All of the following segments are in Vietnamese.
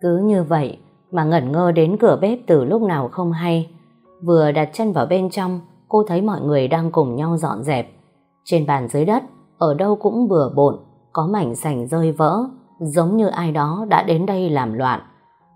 Cứ như vậy mà ngẩn ngơ đến cửa bếp từ lúc nào không hay. Vừa đặt chân vào bên trong, cô thấy mọi người đang cùng nhau dọn dẹp. Trên bàn dưới đất, ở đâu cũng bừa bộn, có mảnh sành rơi vỡ, giống như ai đó đã đến đây làm loạn.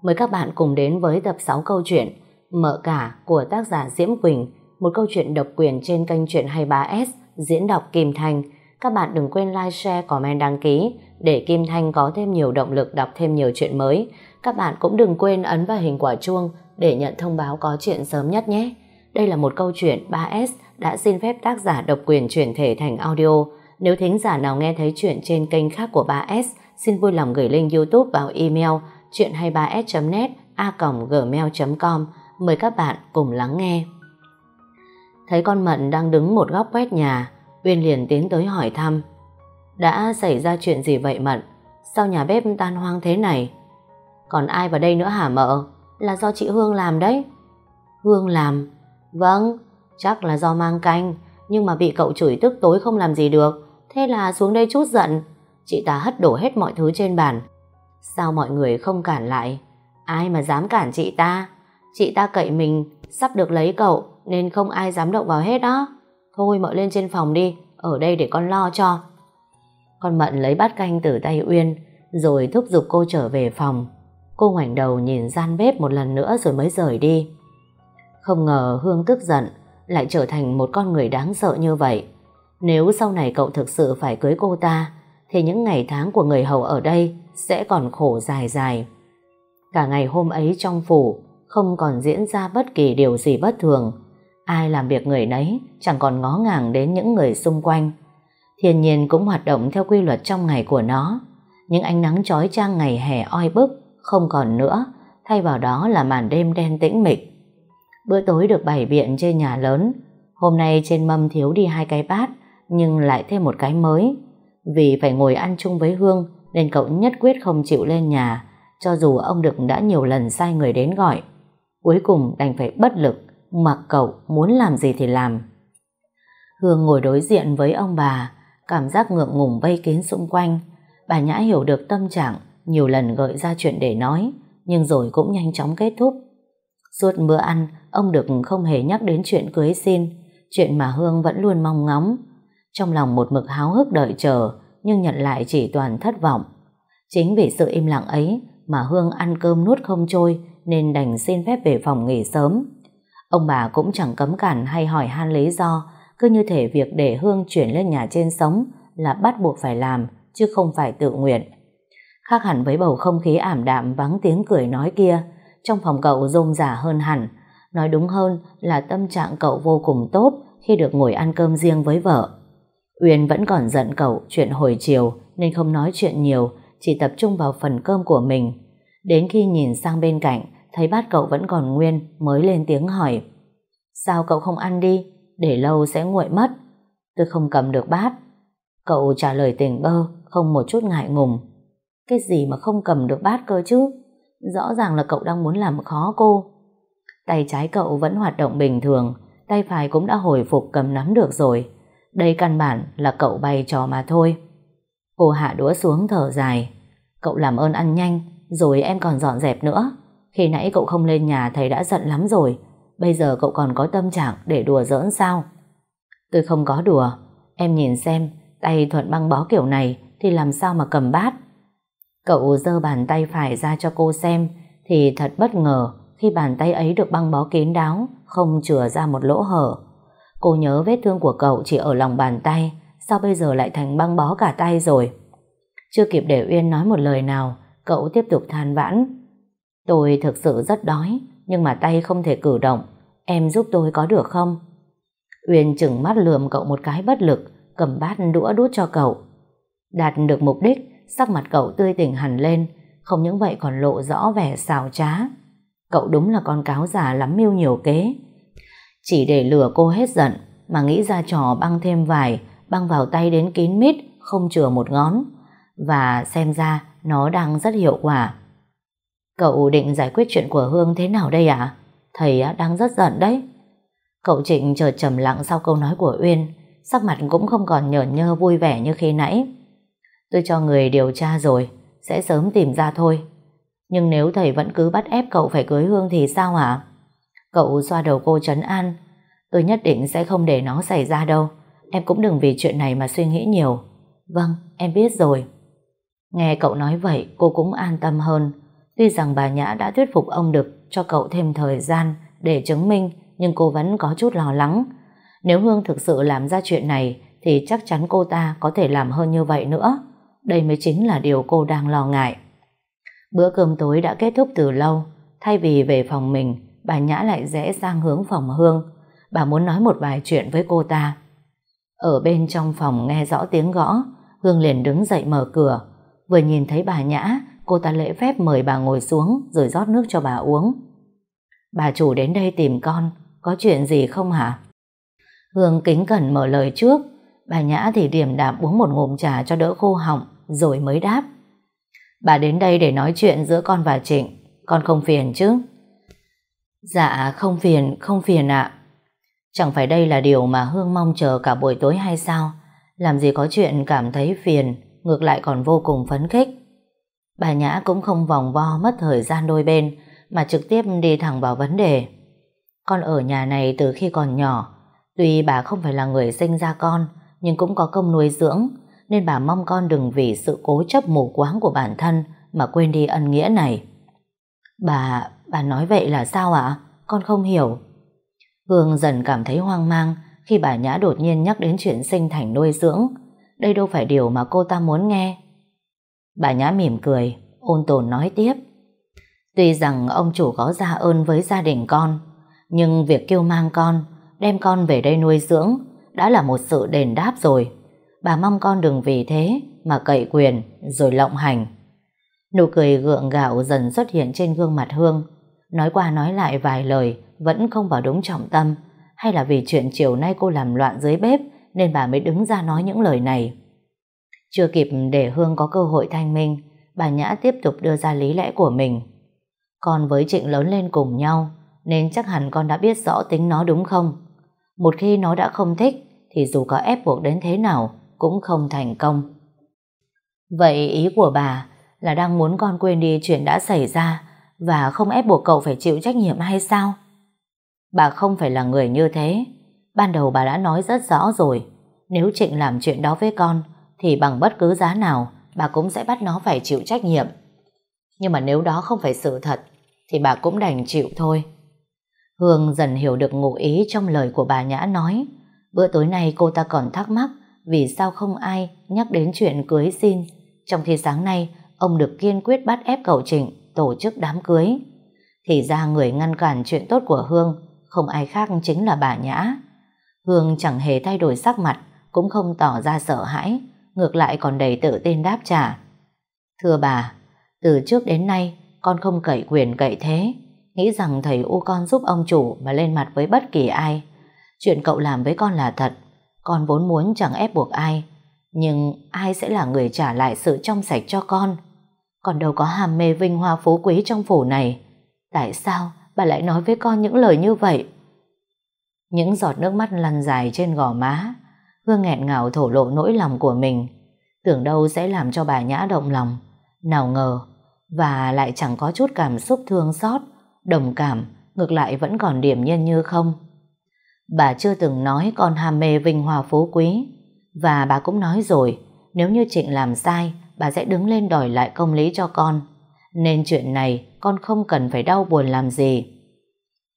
Mời các bạn cùng đến với tập 6 câu chuyện Mợ cả của tác giả Diễm Quỳnh, một câu chuyện độc quyền trên kênh truyện 23S diễn đọc Kim Thanh. Các bạn đừng quên like, share, comment, đăng ký để Kim Thanh có thêm nhiều động lực đọc thêm nhiều chuyện mới. Các bạn cũng đừng quên ấn vào hình quả chuông để nhận thông báo có chuyện sớm nhất nhé. Đây là một câu chuyện 3S đã xin phép tác giả độc quyền chuyển thể thành audio. Nếu thính giả nào nghe thấy chuyện trên kênh khác của 3S, xin vui lòng gửi link YouTube vào email chuyện23s.net a.gmail.com Mời các bạn cùng lắng nghe. Thấy con Mận đang đứng một góc quét nhà, Uyên liền tiến tới hỏi thăm. Đã xảy ra chuyện gì vậy Mận? Sao nhà bếp tan hoang thế này? Còn ai vào đây nữa hả mợ? Là do chị Hương làm đấy. Hương làm? Vâng, chắc là do mang canh, nhưng mà bị cậu chửi tức tối không làm gì được. Thế là xuống đây chút giận. Chị ta hất đổ hết mọi thứ trên bàn. Sao mọi người không cản lại? Ai mà dám cản chị ta? Chị ta cậy mình sắp được lấy cậu nên không ai dám động vào hết đó. Thôi mợ lên trên phòng đi, ở đây để con lo cho. Con Mận lấy bát canh từ tay Uyên rồi thúc giục cô trở về phòng. Cô ngoảnh đầu nhìn gian bếp một lần nữa rồi mới rời đi. Không ngờ Hương tức giận, lại trở thành một con người đáng sợ như vậy. Nếu sau này cậu thực sự phải cưới cô ta, thì những ngày tháng của người hầu ở đây sẽ còn khổ dài dài. Cả ngày hôm ấy trong phủ, không còn diễn ra bất kỳ điều gì bất thường. Ai làm việc người nấy chẳng còn ngó ngàng đến những người xung quanh. Thiên nhiên cũng hoạt động theo quy luật trong ngày của nó. Những ánh nắng chói chang ngày hè oi bức không còn nữa, thay vào đó là màn đêm đen tĩnh mịch. Bữa tối được bày biện trên nhà lớn. Hôm nay trên mâm thiếu đi hai cái bát, nhưng lại thêm một cái mới. Vì phải ngồi ăn chung với Hương, nên cậu nhất quyết không chịu lên nhà, cho dù ông Đực đã nhiều lần sai người đến gọi. Cuối cùng đành phải bất lực, mặc cậu muốn làm gì thì làm. Hương ngồi đối diện với ông bà, cảm giác ngượng ngùng vây kín xung quanh. Bà Nhã hiểu được tâm trạng, nhiều lần gợi ra chuyện để nói, nhưng rồi cũng nhanh chóng kết thúc. Suốt bữa ăn, ông được không hề nhắc đến chuyện cưới xin, chuyện mà Hương vẫn luôn mong ngóng. Trong lòng một mực háo hức đợi chờ, nhưng nhận lại chỉ toàn thất vọng. Chính vì sự im lặng ấy mà Hương ăn cơm nuốt không trôi nên đành xin phép về phòng nghỉ sớm. Ông bà cũng chẳng cấm cản hay hỏi han lý do, cứ như thể việc để Hương chuyển lên nhà trên sống là bắt buộc phải làm, chứ không phải tự nguyện. Khác hẳn với bầu không khí ảm đạm vắng tiếng cười nói kia, trong phòng cậu rôm rả hơn hẳn. Nói đúng hơn là tâm trạng cậu vô cùng tốt khi được ngồi ăn cơm riêng với vợ. Uyên vẫn còn giận cậu chuyện hồi chiều nên không nói chuyện nhiều, chỉ tập trung vào phần cơm của mình. Đến khi nhìn sang bên cạnh, thấy bát cậu vẫn còn nguyên mới lên tiếng hỏi. Sao cậu không ăn đi? Để lâu sẽ nguội mất. Tôi không cầm được bát. Cậu trả lời tình bơ, không một chút ngại ngùng. Cái gì mà không cầm được bát cơ chứ? Rõ ràng là cậu đang muốn làm khó cô. Tay trái cậu vẫn hoạt động bình thường, tay phải cũng đã hồi phục cầm nắm được rồi. Đây căn bản là cậu bày trò mà thôi. Cô hạ đũa xuống thở dài. Cậu làm ơn ăn nhanh, rồi em còn dọn dẹp nữa. Khi nãy cậu không lên nhà thầy đã giận lắm rồi. Bây giờ cậu còn có tâm trạng để đùa giỡn sao? Tôi không có đùa. Em nhìn xem, tay Thuận băng bó kiểu này thì làm sao mà cầm bát. Cậu giơ bàn tay phải ra cho cô xem thì thật bất ngờ khi bàn tay ấy được băng bó kín đáo, không chừa ra một lỗ hở. Cô nhớ vết thương của cậu chỉ ở lòng bàn tay, sao bây giờ lại thành băng bó cả tay rồi? Chưa kịp để Uyên nói một lời nào, cậu tiếp tục than vãn. Tôi thực sự rất đói, nhưng mà tay không thể cử động. Em giúp tôi có được không? Uyên chừng mắt lườm cậu một cái bất lực, cầm bát đũa đút cho cậu. Đạt được mục đích, sắc mặt cậu tươi tỉnh hẳn lên, không những vậy còn lộ rõ vẻ xào trá. Cậu đúng là con cáo già lắm mưu nhiều kế. Chỉ để lừa cô hết giận, mà nghĩ ra trò băng thêm vải, băng vào tay đến kín mít, không chừa một ngón. Và xem ra nó đang rất hiệu quả. Cậu định giải quyết chuyện của Hương thế nào đây ạ? Thầy đang rất giận đấy. Cậu Trịnh chợt trầm lặng sau câu nói của Uyên, sắc mặt cũng không còn nhởn nhơ vui vẻ như khi nãy. Tôi cho người điều tra rồi, sẽ sớm tìm ra thôi. Nhưng nếu thầy vẫn cứ bắt ép cậu phải cưới Hương thì sao hả? Cậu xoa đầu cô trấn an. Tôi nhất định sẽ không để nó xảy ra đâu. Em cũng đừng vì chuyện này mà suy nghĩ nhiều. Vâng, em biết rồi. Nghe cậu nói vậy, cô cũng an tâm hơn. Tuy rằng bà Nhã đã thuyết phục ông được cho cậu thêm thời gian để chứng minh, nhưng cô vẫn có chút lo lắng. Nếu Hương thực sự làm ra chuyện này, thì chắc chắn cô ta có thể làm hơn như vậy nữa. Đây mới chính là điều cô đang lo ngại. Bữa cơm tối đã kết thúc từ lâu. Thay vì về phòng mình, bà Nhã lại rẽ sang hướng phòng Hương. Bà muốn nói một vài chuyện với cô ta. Ở bên trong phòng nghe rõ tiếng gõ, Hương liền đứng dậy mở cửa. Vừa nhìn thấy bà Nhã, cô ta lễ phép mời bà ngồi xuống rồi rót nước cho bà uống. Bà chủ đến đây tìm con, có chuyện gì không hả? Hương kính cẩn mở lời trước, bà Nhã thì điểm đạm uống một ngụm trà cho đỡ khô họng, rồi mới đáp. Bà đến đây để nói chuyện giữa con và Trịnh, con không phiền chứ? Dạ không phiền, không phiền ạ. Chẳng phải đây là điều mà Hương mong chờ cả buổi tối hay sao? Làm gì có chuyện cảm thấy phiền, ngược lại còn vô cùng phấn khích. Bà Nhã cũng không vòng vo mất thời gian đôi bên, mà trực tiếp đi thẳng vào vấn đề. Con ở nhà này từ khi còn nhỏ, tuy bà không phải là người sinh ra con, nhưng cũng có công nuôi dưỡng, nên bà mong con đừng vì sự cố chấp mù quáng của bản thân mà quên đi ân nghĩa này. Bà, bà nói vậy là sao ạ? Con không hiểu. Hương dần cảm thấy hoang mang khi bà Nhã đột nhiên nhắc đến chuyện sinh thành nuôi dưỡng. Đây đâu phải điều mà cô ta muốn nghe. Bà Nhã mỉm cười, ôn tồn nói tiếp. Tuy rằng ông chủ có ra ơn với gia đình con, nhưng việc kêu mang con, đem con về đây nuôi dưỡng đã là một sự đền đáp rồi. Bà mong con đừng vì thế mà cậy quyền rồi lộng hành. Nụ cười gượng gạo dần xuất hiện trên gương mặt Hương. Nói qua nói lại vài lời vẫn không vào đúng trọng tâm hay là vì chuyện chiều nay cô làm loạn dưới bếp nên bà mới đứng ra nói những lời này. Chưa kịp để Hương có cơ hội thanh minh, bà Nhã tiếp tục đưa ra lý lẽ của mình. Con với Trịnh lớn lên cùng nhau, nên chắc hẳn con đã biết rõ tính nó đúng không? Một khi nó đã không thích, thì dù có ép buộc đến thế nào, cũng không thành công. Vậy ý của bà là đang muốn con quên đi chuyện đã xảy ra và không ép buộc cậu phải chịu trách nhiệm hay sao? Bà không phải là người như thế. Ban đầu bà đã nói rất rõ rồi. Nếu Trịnh làm chuyện đó với con, thì bằng bất cứ giá nào, bà cũng sẽ bắt nó phải chịu trách nhiệm. Nhưng mà nếu đó không phải sự thật, thì bà cũng đành chịu thôi. Hương dần hiểu được ngụ ý trong lời của bà Nhã nói. Bữa tối nay cô ta còn thắc mắc vì sao không ai nhắc đến chuyện cưới xin, trong khi sáng nay ông được kiên quyết bắt ép cậu Trịnh tổ chức đám cưới. Thì ra người ngăn cản chuyện tốt của Hương không ai khác chính là bà Nhã. Hương chẳng hề thay đổi sắc mặt, cũng không tỏ ra sợ hãi, ngược lại còn đầy tự tin đáp trả. Thưa bà, từ trước đến nay con không cậy quyền cậy thế, nghĩ rằng thầy u con giúp ông chủ mà lên mặt với bất kỳ ai. Chuyện cậu làm với con là thật, con vốn muốn chẳng ép buộc ai, nhưng ai sẽ là người trả lại sự trong sạch cho con? Con đâu có hàm mê vinh hoa phú quý trong phủ này. Tại sao bà lại nói với con những lời như vậy? Những giọt nước mắt lăn dài trên gò má, Hương nghẹn ngào thổ lộ nỗi lòng của mình, tưởng đâu sẽ làm cho bà Nhã động lòng. Nào ngờ, và lại chẳng có chút cảm xúc thương xót, đồng cảm, ngược lại vẫn còn điểm nhân như không. Bà chưa từng nói con ham mê vinh hoa phú quý, và bà cũng nói rồi, nếu như Trịnh làm sai, bà sẽ đứng lên đòi lại công lý cho con. Nên chuyện này con không cần phải đau buồn làm gì.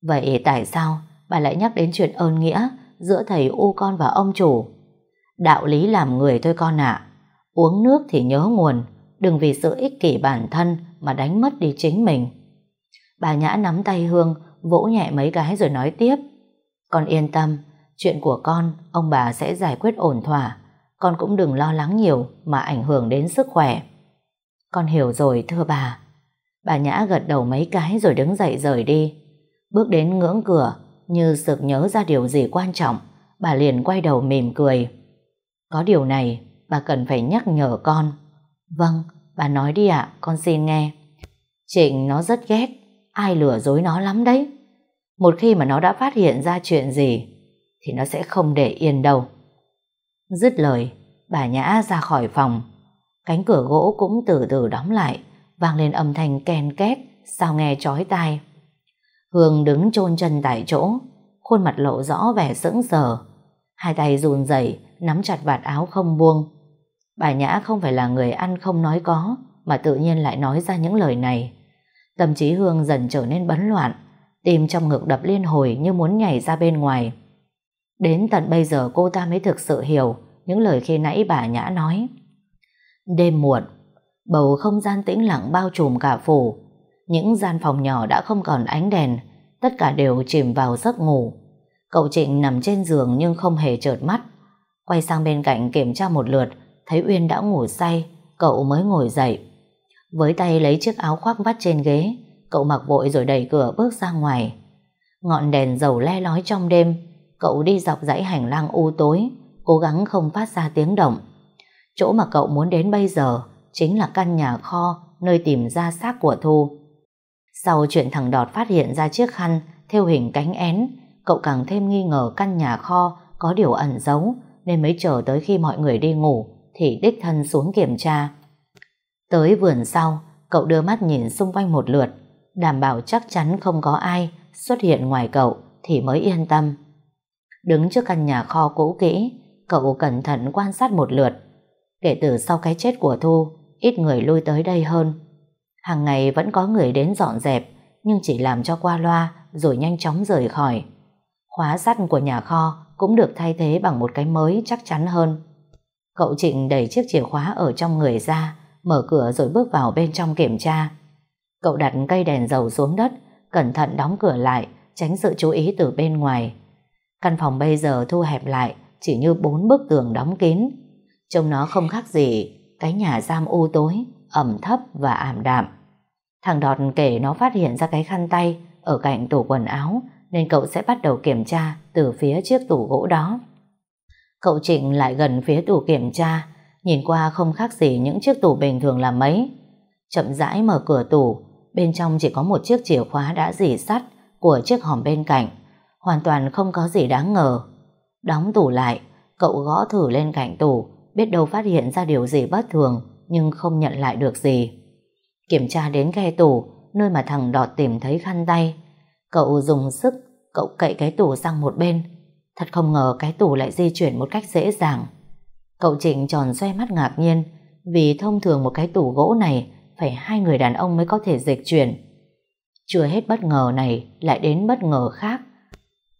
Vậy tại sao bà lại nhắc đến chuyện ơn nghĩa giữa thầy U con và ông chủ? Đạo lý làm người thôi con ạ. Uống nước thì nhớ nguồn, đừng vì sự ích kỷ bản thân mà đánh mất đi chính mình. Bà Nhã nắm tay Hương, vỗ nhẹ mấy cái rồi nói tiếp. Con yên tâm, chuyện của con, ông bà sẽ giải quyết ổn thỏa. Con cũng đừng lo lắng nhiều mà ảnh hưởng đến sức khỏe. Con hiểu rồi thưa bà. Bà Nhã gật đầu mấy cái rồi đứng dậy rời đi. Bước đến ngưỡng cửa, như sực nhớ ra điều gì quan trọng, bà liền quay đầu mỉm cười. Có điều này, bà cần phải nhắc nhở con. Vâng, bà nói đi ạ, con xin nghe. Trịnh nó rất ghét, ai lừa dối nó lắm đấy. Một khi mà nó đã phát hiện ra chuyện gì, thì nó sẽ không để yên đâu. Dứt lời, bà Nhã ra khỏi phòng. Cánh cửa gỗ cũng từ từ đóng lại, vang lên âm thanh ken két, sao nghe chói tai. Hương đứng chôn chân tại chỗ, khuôn mặt lộ rõ vẻ sững sờ. Hai tay run rẩy nắm chặt vạt áo không buông. Bà Nhã không phải là người ăn không nói có, mà tự nhiên lại nói ra những lời này. Tâm trí Hương dần trở nên bấn loạn, tim trong ngực đập liên hồi như muốn nhảy ra bên ngoài. Đến tận bây giờ cô ta mới thực sự hiểu những lời khi nãy bà Nhã nói. Đêm muộn, bầu không gian tĩnh lặng bao trùm cả phủ. Những gian phòng nhỏ đã không còn ánh đèn, tất cả đều chìm vào giấc ngủ. Cậu Trịnh nằm trên giường nhưng không hề chợt mắt. Quay sang bên cạnh kiểm tra một lượt, thấy Uyên đã ngủ say, cậu mới ngồi dậy. Với tay lấy chiếc áo khoác vắt trên ghế, cậu mặc vội rồi đẩy cửa bước ra ngoài. Ngọn đèn dầu le lói trong đêm, cậu đi dọc dãy hành lang u tối, cố gắng không phát ra tiếng động. Chỗ mà cậu muốn đến bây giờ chính là căn nhà kho nơi tìm ra xác của Thu. Sau chuyện thằng Đọt phát hiện ra chiếc khăn theo hình cánh én, cậu càng thêm nghi ngờ căn nhà kho có điều ẩn giấu nên mới chờ tới khi mọi người đi ngủ thì đích thân xuống kiểm tra. Tới vườn sau, cậu đưa mắt nhìn xung quanh một lượt, đảm bảo chắc chắn không có ai xuất hiện ngoài cậu thì mới yên tâm. Đứng trước căn nhà kho cũ kỹ, cậu cẩn thận quan sát một lượt. Kể từ sau cái chết của Thu, ít người lui tới đây hơn. Hàng ngày vẫn có người đến dọn dẹp, nhưng chỉ làm cho qua loa rồi nhanh chóng rời khỏi. Khóa sắt của nhà kho cũng được thay thế bằng một cái mới chắc chắn hơn. Cậu Trịnh đẩy chiếc chìa khóa ở trong người ra, mở cửa rồi bước vào bên trong kiểm tra. Cậu đặt cây đèn dầu xuống đất, cẩn thận đóng cửa lại, tránh sự chú ý từ bên ngoài. Căn phòng bây giờ thu hẹp lại, chỉ như bốn bức tường đóng kín. Trông nó không khác gì cái nhà giam u tối, ẩm thấp và ảm đạm. Thằng Đọt kể nó phát hiện ra cái khăn tay ở cạnh tủ quần áo nên cậu sẽ bắt đầu kiểm tra từ phía chiếc tủ gỗ đó. Cậu Trịnh lại gần phía tủ kiểm tra, nhìn qua không khác gì những chiếc tủ bình thường là mấy. Chậm rãi mở cửa tủ, bên trong chỉ có một chiếc chìa khóa đã dỉ sắt của chiếc hòm bên cạnh, hoàn toàn không có gì đáng ngờ. Đóng tủ lại, cậu gõ thử lên cạnh tủ, biết đâu phát hiện ra điều gì bất thường, nhưng không nhận lại được gì. Kiểm tra đến khe tủ, nơi mà thằng Đọt tìm thấy khăn tay. Cậu dùng sức, cậu cậy cái tủ sang một bên. Thật không ngờ cái tủ lại di chuyển một cách dễ dàng. Cậu Trịnh tròn xoay mắt ngạc nhiên, vì thông thường một cái tủ gỗ này phải hai người đàn ông mới có thể dịch chuyển. Chưa hết bất ngờ này lại đến bất ngờ khác.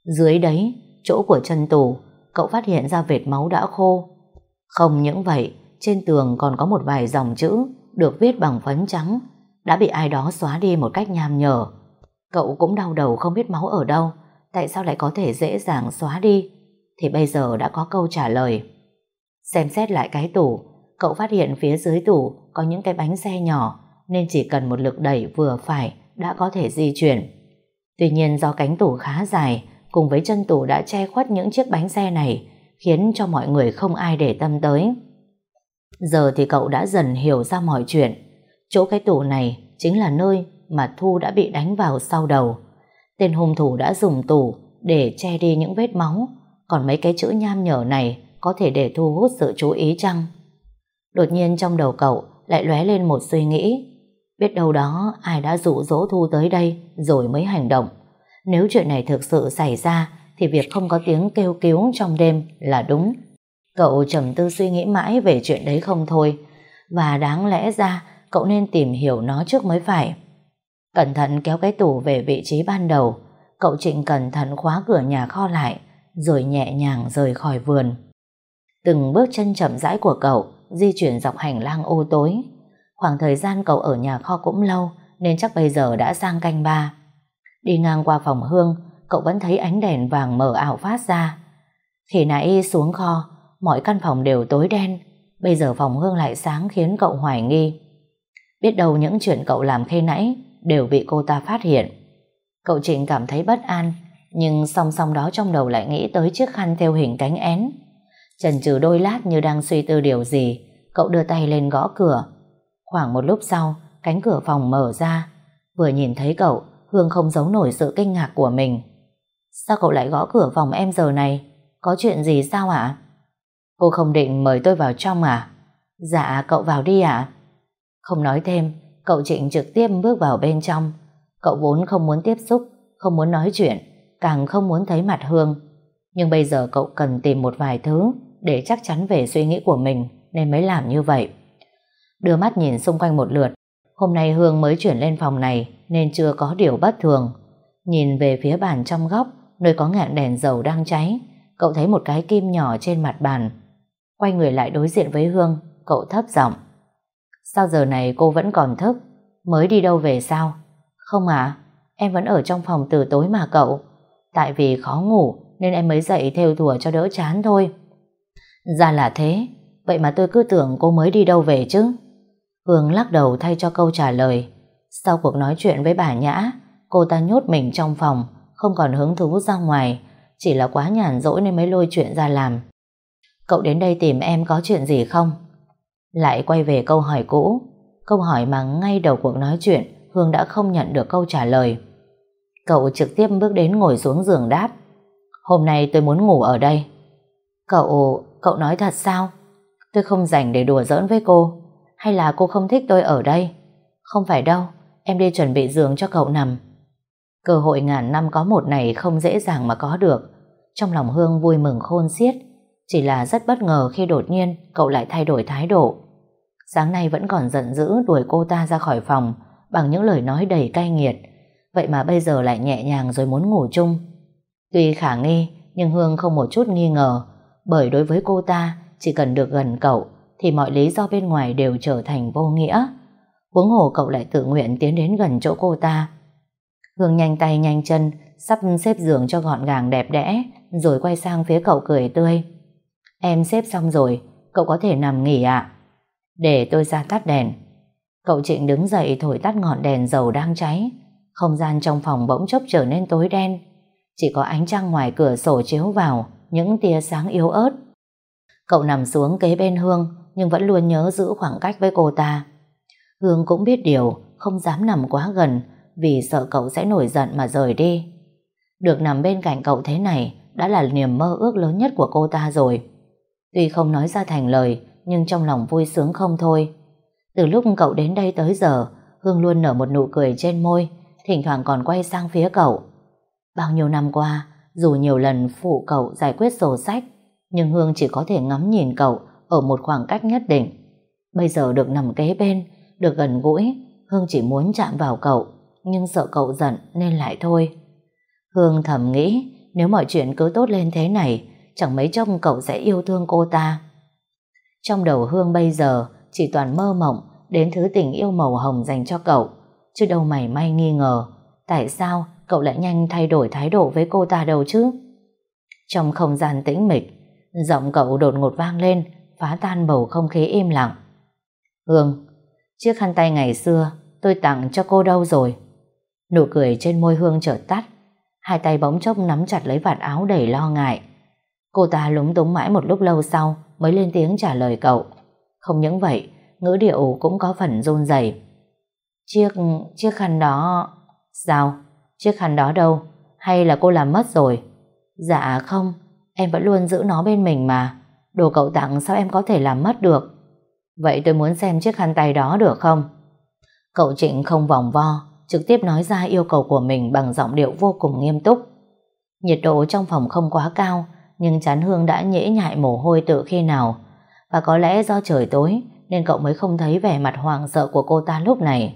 Dưới đấy, chỗ của chân tủ, cậu phát hiện ra vệt máu đã khô. Không những vậy, trên tường còn có một vài dòng chữ được viết bằng phấn trắng, đã bị ai đó xóa đi một cách nham nhở. Cậu cũng đau đầu không biết máu ở đâu, tại sao lại có thể dễ dàng xóa đi, thì bây giờ đã có câu trả lời. Xem xét lại cái tủ, cậu phát hiện phía dưới tủ có những cái bánh xe nhỏ, nên chỉ cần một lực đẩy vừa phải đã có thể di chuyển. Tuy nhiên do cánh tủ khá dài, cùng với chân tủ đã che khuất những chiếc bánh xe này, khiến cho mọi người không ai để tâm tới. Giờ thì cậu đã dần hiểu ra mọi chuyện. Chỗ cái tủ này chính là nơi mà Thu đã bị đánh vào sau đầu. Tên hung thủ đã dùng tủ để che đi những vết máu, còn mấy cái chữ nham nhở này có thể để thu hút sự chú ý chăng? Đột nhiên trong đầu cậu lại lóe lên một suy nghĩ. Biết đâu đó ai đã dụ dỗ Thu tới đây rồi mới hành động. Nếu chuyện này thực sự xảy ra thì việc không có tiếng kêu cứu trong đêm là đúng. Cậu trầm tư suy nghĩ mãi về chuyện đấy không thôi. Và đáng lẽ ra cậu nên tìm hiểu nó trước mới phải. Cẩn thận kéo cái tủ về vị trí ban đầu. Cậu Trịnh cẩn thận khóa cửa nhà kho lại, rồi nhẹ nhàng rời khỏi vườn. Từng bước chân chậm rãi của cậu di chuyển dọc hành lang ô tối. Khoảng thời gian cậu ở nhà kho cũng lâu, nên chắc bây giờ đã sang canh ba. Đi ngang qua phòng Hương, cậu vẫn thấy ánh đèn vàng mờ ảo phát ra. Khi nãy xuống kho, mọi căn phòng đều tối đen bây giờ phòng Hương lại sáng khiến cậu hoài nghi. Biết đâu những chuyện cậu làm khi nãy đều bị cô ta phát hiện. Cậu Trịnh cảm thấy bất an, nhưng song song đó trong đầu lại nghĩ tới chiếc khăn theo hình cánh én. Chần chừ đôi lát như đang suy tư điều gì, cậu đưa tay lên gõ cửa. Khoảng một lúc sau, cánh cửa phòng mở ra. Vừa nhìn thấy cậu, Hương không giấu nổi sự kinh ngạc của mình. Sao cậu lại gõ cửa phòng em giờ này? Có chuyện gì sao ạ? Cô không định mời tôi vào trong à? Dạ, cậu vào đi ạ. Không nói thêm, Cậu Trịnh trực tiếp bước vào bên trong. Cậu vốn không muốn tiếp xúc, không muốn nói chuyện, càng không muốn thấy mặt Hương. Nhưng bây giờ cậu cần tìm một vài thứ để chắc chắn về suy nghĩ của mình nên mới làm như vậy. Đưa mắt nhìn xung quanh một lượt, hôm nay Hương mới chuyển lên phòng này nên chưa có điều bất thường. Nhìn về phía bàn trong góc, nơi có ngọn đèn dầu đang cháy, cậu thấy một cái kim nhỏ trên mặt bàn. Quay người lại đối diện với Hương, cậu thấp giọng. Sao giờ này cô vẫn còn thức? Mới đi đâu về sao? Không à, em vẫn ở trong phòng từ tối mà cậu. Tại vì khó ngủ nên em mới dậy theo thùa cho đỡ chán thôi. Ra là thế, vậy mà tôi cứ tưởng cô mới đi đâu về chứ. Hương lắc đầu thay cho câu trả lời. Sau cuộc nói chuyện với bà Nhã, cô ta nhốt mình trong phòng, không còn hứng thú ra ngoài, chỉ là quá nhàn rỗi nên mới lôi chuyện ra làm. Cậu đến đây tìm em có chuyện gì không? Lại quay về câu hỏi cũ, câu hỏi mà ngay đầu cuộc nói chuyện Hương đã không nhận được câu trả lời. Cậu trực tiếp bước đến ngồi xuống giường đáp. Hôm nay tôi muốn ngủ ở đây. Cậu, cậu nói thật sao? Tôi không rảnh để đùa giỡn với cô. Hay là cô không thích tôi ở đây? Không phải đâu, em đi chuẩn bị giường cho cậu nằm. Cơ hội ngàn năm có một này không dễ dàng mà có được. Trong lòng Hương vui mừng khôn xiết. Chỉ là rất bất ngờ khi đột nhiên cậu lại thay đổi thái độ. Sáng nay vẫn còn giận dữ đuổi cô ta ra khỏi phòng bằng những lời nói đầy cay nghiệt. Vậy mà bây giờ lại nhẹ nhàng rồi muốn ngủ chung. Tuy khả nghi, nhưng Hương không một chút nghi ngờ. Bởi đối với cô ta, chỉ cần được gần cậu, thì mọi lý do bên ngoài đều trở thành vô nghĩa. Huống hồ cậu lại tự nguyện tiến đến gần chỗ cô ta. Hương nhanh tay nhanh chân, sắp xếp giường cho gọn gàng đẹp đẽ, rồi quay sang phía cậu cười tươi. Em xếp xong rồi, cậu có thể nằm nghỉ ạ. Để tôi ra tắt đèn. Cậu Trịnh đứng dậy thổi tắt ngọn đèn dầu đang cháy. Không gian trong phòng bỗng chốc trở nên tối đen. Chỉ có ánh trăng ngoài cửa sổ chiếu vào, những tia sáng yếu ớt. Cậu nằm xuống kế bên Hương, nhưng vẫn luôn nhớ giữ khoảng cách với cô ta. Hương cũng biết điều, không dám nằm quá gần, vì sợ cậu sẽ nổi giận mà rời đi. Được nằm bên cạnh cậu thế này đã là niềm mơ ước lớn nhất của cô ta rồi. Tuy không nói ra thành lời, nhưng trong lòng vui sướng không thôi. Từ lúc cậu đến đây tới giờ, Hương luôn nở một nụ cười trên môi, thỉnh thoảng còn quay sang phía cậu. Bao nhiêu năm qua, dù nhiều lần phụ cậu giải quyết sổ sách, nhưng Hương chỉ có thể ngắm nhìn cậu ở một khoảng cách nhất định. Bây giờ được nằm kế bên, được gần gũi, Hương chỉ muốn chạm vào cậu, nhưng sợ cậu giận nên lại thôi. Hương thầm nghĩ, nếu mọi chuyện cứ tốt lên thế này, chẳng mấy chốc cậu sẽ yêu thương cô ta. Trong đầu Hương bây giờ chỉ toàn mơ mộng đến thứ tình yêu màu hồng dành cho cậu, chứ đâu mày may nghi ngờ, tại sao cậu lại nhanh thay đổi thái độ với cô ta đâu chứ? Trong không gian tĩnh mịch, giọng cậu đột ngột vang lên, phá tan bầu không khí im lặng. Hương, chiếc khăn tay ngày xưa tôi tặng cho cô đâu rồi? Nụ cười trên môi Hương chợt tắt, hai tay bỗng chốc nắm chặt lấy vạt áo đầy lo ngại. Cô ta lúng túng mãi một lúc lâu sau mới lên tiếng trả lời cậu. Không những vậy, ngữ điệu cũng có phần run rẩy. Chiếc, chiếc khăn đó... Sao? Chiếc khăn đó đâu? Hay là cô làm mất rồi? Dạ không, em vẫn luôn giữ nó bên mình mà. Đồ cậu tặng sao em có thể làm mất được? Vậy tôi muốn xem chiếc khăn tay đó được không? Cậu Trịnh không vòng vo, trực tiếp nói ra yêu cầu của mình bằng giọng điệu vô cùng nghiêm túc. Nhiệt độ trong phòng không quá cao, nhưng chán hương đã nhễ nhại mồ hôi từ khi nào. Và có lẽ do trời tối, nên cậu mới không thấy vẻ mặt hoàng sợ của cô ta lúc này.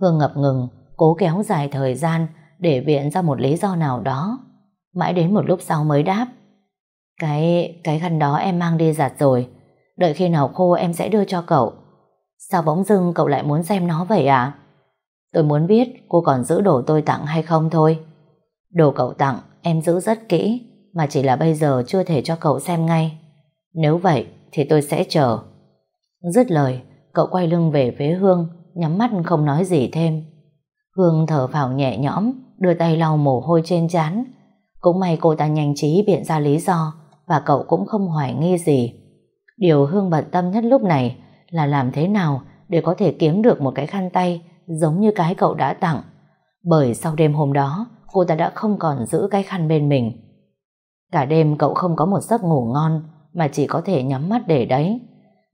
Hương ngập ngừng, cố kéo dài thời gian để viện ra một lý do nào đó. Mãi đến một lúc sau mới đáp. Cái, cái khăn đó em mang đi giặt rồi, đợi khi nào khô em sẽ đưa cho cậu. Sao bỗng dưng cậu lại muốn xem nó vậy à? Tôi muốn biết cô còn giữ đồ tôi tặng hay không thôi. Đồ cậu tặng em giữ rất kỹ, mà chỉ là bây giờ chưa thể cho cậu xem ngay. Nếu vậy thì tôi sẽ chờ. Dứt lời, cậu quay lưng về phía Hương, nhắm mắt không nói gì thêm. Hương thở phào nhẹ nhõm, đưa tay lau mồ hôi trên chán. Cũng may cô ta nhanh trí biện ra lý do và cậu cũng không hoài nghi gì. Điều Hương bận tâm nhất lúc này là làm thế nào để có thể kiếm được một cái khăn tay giống như cái cậu đã tặng. Bởi sau đêm hôm đó, cô ta đã không còn giữ cái khăn bên mình. Cả đêm cậu không có một giấc ngủ ngon mà chỉ có thể nhắm mắt để đấy.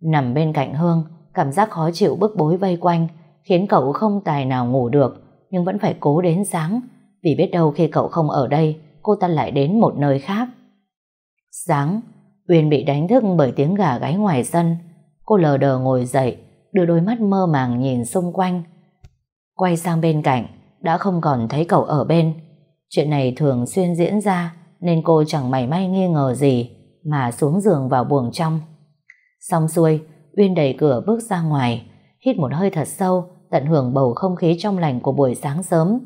Nằm bên cạnh Hương, cảm giác khó chịu bức bối vây quanh khiến cậu không tài nào ngủ được, nhưng vẫn phải cố đến sáng, vì biết đâu khi cậu không ở đây, cô ta lại đến một nơi khác. Sáng, Uyên bị đánh thức bởi tiếng gà gáy ngoài sân. Cô lờ đờ ngồi dậy, đưa đôi mắt mơ màng nhìn xung quanh. Quay sang bên cạnh, đã không còn thấy cậu ở bên. Chuyện này thường xuyên diễn ra, nên cô chẳng mảy may nghi ngờ gì, mà xuống giường vào buồng trong. Xong xuôi, Uyên đẩy cửa bước ra ngoài, hít một hơi thật sâu, tận hưởng bầu không khí trong lành của buổi sáng sớm.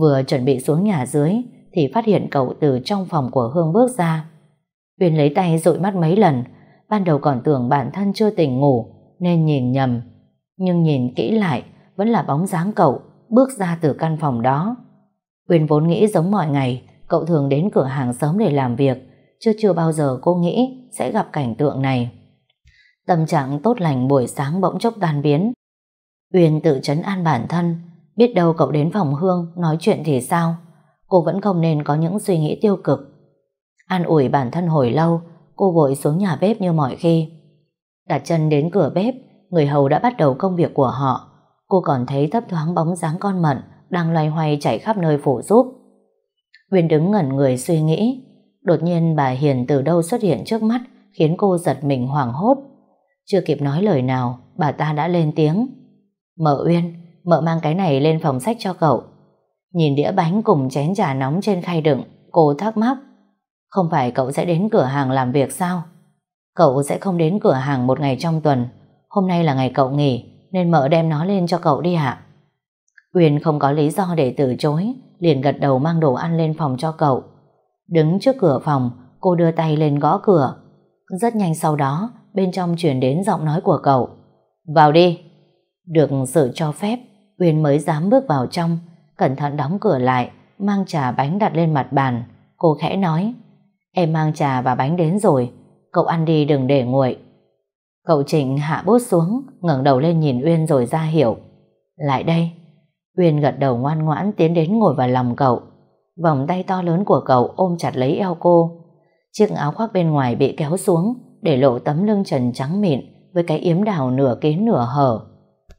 Vừa chuẩn bị xuống nhà dưới, thì phát hiện cậu từ trong phòng của Hương bước ra. Uyên lấy tay dụi mắt mấy lần, ban đầu còn tưởng bản thân chưa tỉnh ngủ, nên nhìn nhầm. Nhưng nhìn kỹ lại, vẫn là bóng dáng cậu bước ra từ căn phòng đó. Uyên vốn nghĩ giống mọi ngày, cậu thường đến cửa hàng sớm để làm việc, chưa chưa bao giờ cô nghĩ sẽ gặp cảnh tượng này. Tâm trạng tốt lành buổi sáng bỗng chốc tan biến. Uyên tự chấn an bản thân, biết đâu cậu đến phòng Hương nói chuyện thì sao? Cô vẫn không nên có những suy nghĩ tiêu cực. An ủi bản thân hồi lâu, cô vội xuống nhà bếp như mọi khi. Đặt chân đến cửa bếp, người hầu đã bắt đầu công việc của họ. Cô còn thấy thấp thoáng bóng dáng con mận đang loay hoay chạy khắp nơi phủ giúp. Uyên đứng ngẩn người suy nghĩ. Đột nhiên bà Hiền từ đâu xuất hiện trước mắt khiến cô giật mình hoảng hốt. Chưa kịp nói lời nào, bà ta đã lên tiếng. Mợ Uyên, mợ mang cái này lên phòng sách cho cậu. Nhìn đĩa bánh cùng chén trà nóng trên khay đựng, cô thắc mắc. Không phải cậu sẽ đến cửa hàng làm việc sao? Cậu sẽ không đến cửa hàng một ngày trong tuần. Hôm nay là ngày cậu nghỉ, nên mợ đem nó lên cho cậu đi ạ. Uyên không có lý do để từ chối, liền gật đầu mang đồ ăn lên phòng cho cậu. Đứng trước cửa phòng, cô đưa tay lên gõ cửa. Rất nhanh sau đó, bên trong truyền đến giọng nói của cậu. Vào đi. Được sự cho phép, Uyên mới dám bước vào trong, cẩn thận đóng cửa lại, mang trà bánh đặt lên mặt bàn. Cô khẽ nói, em mang trà và bánh đến rồi, cậu ăn đi đừng để nguội. Cậu Trịnh hạ bút xuống, ngẩng đầu lên nhìn Uyên rồi ra hiểu. Lại đây. Uyên gật đầu ngoan ngoãn tiến đến ngồi vào lòng cậu. Vòng tay to lớn của cậu ôm chặt lấy eo cô. Chiếc áo khoác bên ngoài bị kéo xuống, để lộ tấm lưng trần trắng mịn với cái yếm đào nửa kín nửa hở.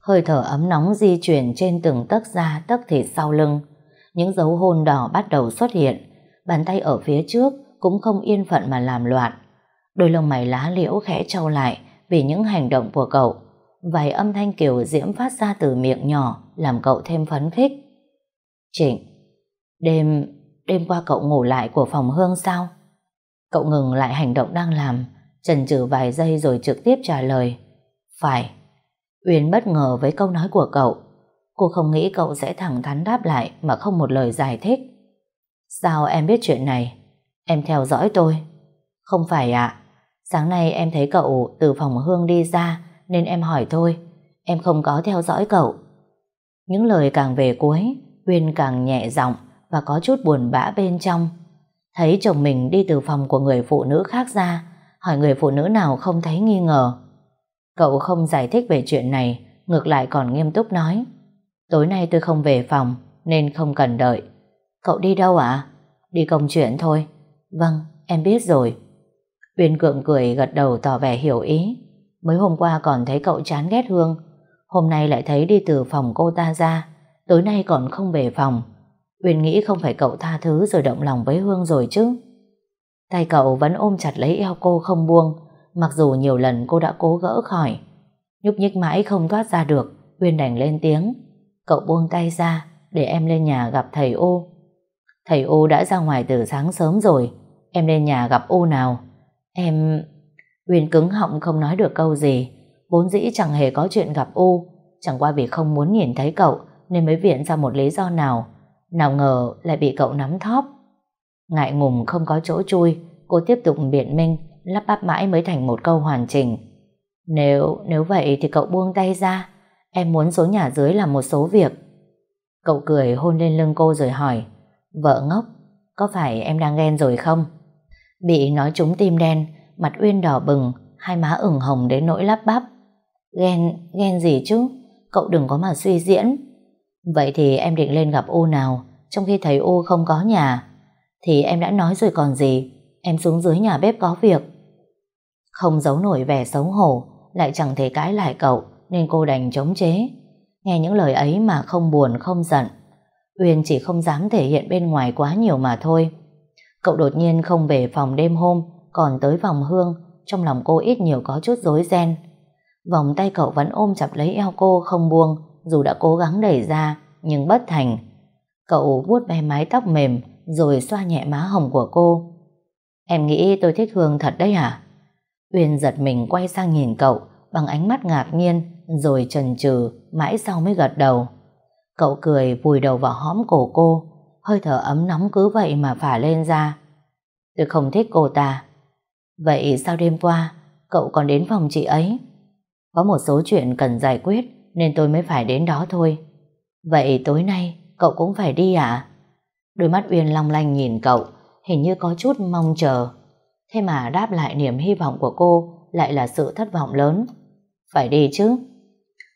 Hơi thở ấm nóng di chuyển trên từng tấc da tấc thịt sau lưng. Những dấu hôn đỏ bắt đầu xuất hiện. Bàn tay ở phía trước cũng không yên phận mà làm loạn. Đôi lông mày lá liễu khẽ trâu lại vì những hành động của cậu. Vài âm thanh kiểu diễm phát ra từ miệng nhỏ làm cậu thêm phấn khích. Trịnh, đêm, đêm qua cậu ngủ lại của phòng Hương sao? Cậu ngừng lại hành động đang làm, chần chừ vài giây rồi trực tiếp trả lời. Phải. Uyên bất ngờ với câu nói của cậu. Cô không nghĩ cậu sẽ thẳng thắn đáp lại mà không một lời giải thích. Sao em biết chuyện này? Em theo dõi tôi. Không phải ạ. Sáng nay em thấy cậu từ phòng Hương đi ra nên em hỏi thôi. Em không có theo dõi cậu. Những lời càng về cuối, Uyên càng nhẹ giọng và có chút buồn bã bên trong. Thấy chồng mình đi từ phòng của người phụ nữ khác ra, hỏi người phụ nữ nào không thấy nghi ngờ. Cậu không giải thích về chuyện này, ngược lại còn nghiêm túc nói. Tối nay tôi không về phòng, nên không cần đợi. Cậu đi đâu ạ? Đi công chuyện thôi. Vâng, em biết rồi. Uyên Cượng cười gật đầu tỏ vẻ hiểu ý. Mới hôm qua còn thấy cậu chán ghét Hương, hôm nay lại thấy đi từ phòng cô ta ra, tối nay còn không về phòng. Uyên nghĩ không phải cậu tha thứ rồi động lòng với Hương rồi chứ. Tay cậu vẫn ôm chặt lấy eo cô không buông, mặc dù nhiều lần cô đã cố gỡ khỏi. Nhúc nhích mãi không thoát ra được, Uyên đành lên tiếng. Cậu buông tay ra, để em lên nhà gặp thầy ô. Thầy ô đã ra ngoài từ sáng sớm rồi, em lên nhà gặp ô nào. Em... Uyên cứng họng không nói được câu gì, vốn dĩ chẳng hề có chuyện gặp ô, chẳng qua vì không muốn nhìn thấy cậu nên mới viện ra một lý do nào. Nào ngờ lại bị cậu nắm thóp. Ngại ngùng không có chỗ chui, cô tiếp tục biện minh, lắp bắp mãi mới thành một câu hoàn chỉnh. Nếu, nếu vậy thì cậu buông tay ra, em muốn số nhà dưới làm một số việc. Cậu cười hôn lên lưng cô rồi hỏi, vợ ngốc, có phải em đang ghen rồi không? Bị nói trúng tim đen, mặt Uyên đỏ bừng, hai má ửng hồng đến nỗi lắp bắp. Ghen, ghen gì chứ? Cậu đừng có mà suy diễn. Vậy thì em định lên gặp U nào, trong khi thấy U không có nhà. Thì em đã nói rồi còn gì, em xuống dưới nhà bếp có việc. Không giấu nổi vẻ xấu hổ, lại chẳng thể cãi lại cậu, nên cô đành chống chế. Nghe những lời ấy mà không buồn không giận. Uyên chỉ không dám thể hiện bên ngoài quá nhiều mà thôi. Cậu đột nhiên không về phòng đêm hôm, còn tới vòng hương, trong lòng cô ít nhiều có chút rối ren. Vòng tay cậu vẫn ôm chặt lấy eo cô không buông, dù đã cố gắng đẩy ra, nhưng bất thành. Cậu vuốt ve mái tóc mềm, rồi xoa nhẹ má hồng của cô. Em nghĩ tôi thích Hương thật đấy à? Uyên giật mình quay sang nhìn cậu bằng ánh mắt ngạc nhiên, rồi chần chừ, mãi sau mới gật đầu. Cậu cười vùi đầu vào hõm cổ cô, hơi thở ấm nóng cứ vậy mà phả lên ra. Tôi không thích cô ta. Vậy sao đêm qua, cậu còn đến phòng chị ấy? Có một số chuyện cần giải quyết, nên tôi mới phải đến đó thôi. Vậy tối nay, cậu cũng phải đi à? Đôi mắt Uyên long lanh nhìn cậu, hình như có chút mong chờ. Thế mà đáp lại niềm hy vọng của cô lại là sự thất vọng lớn. Phải đi chứ.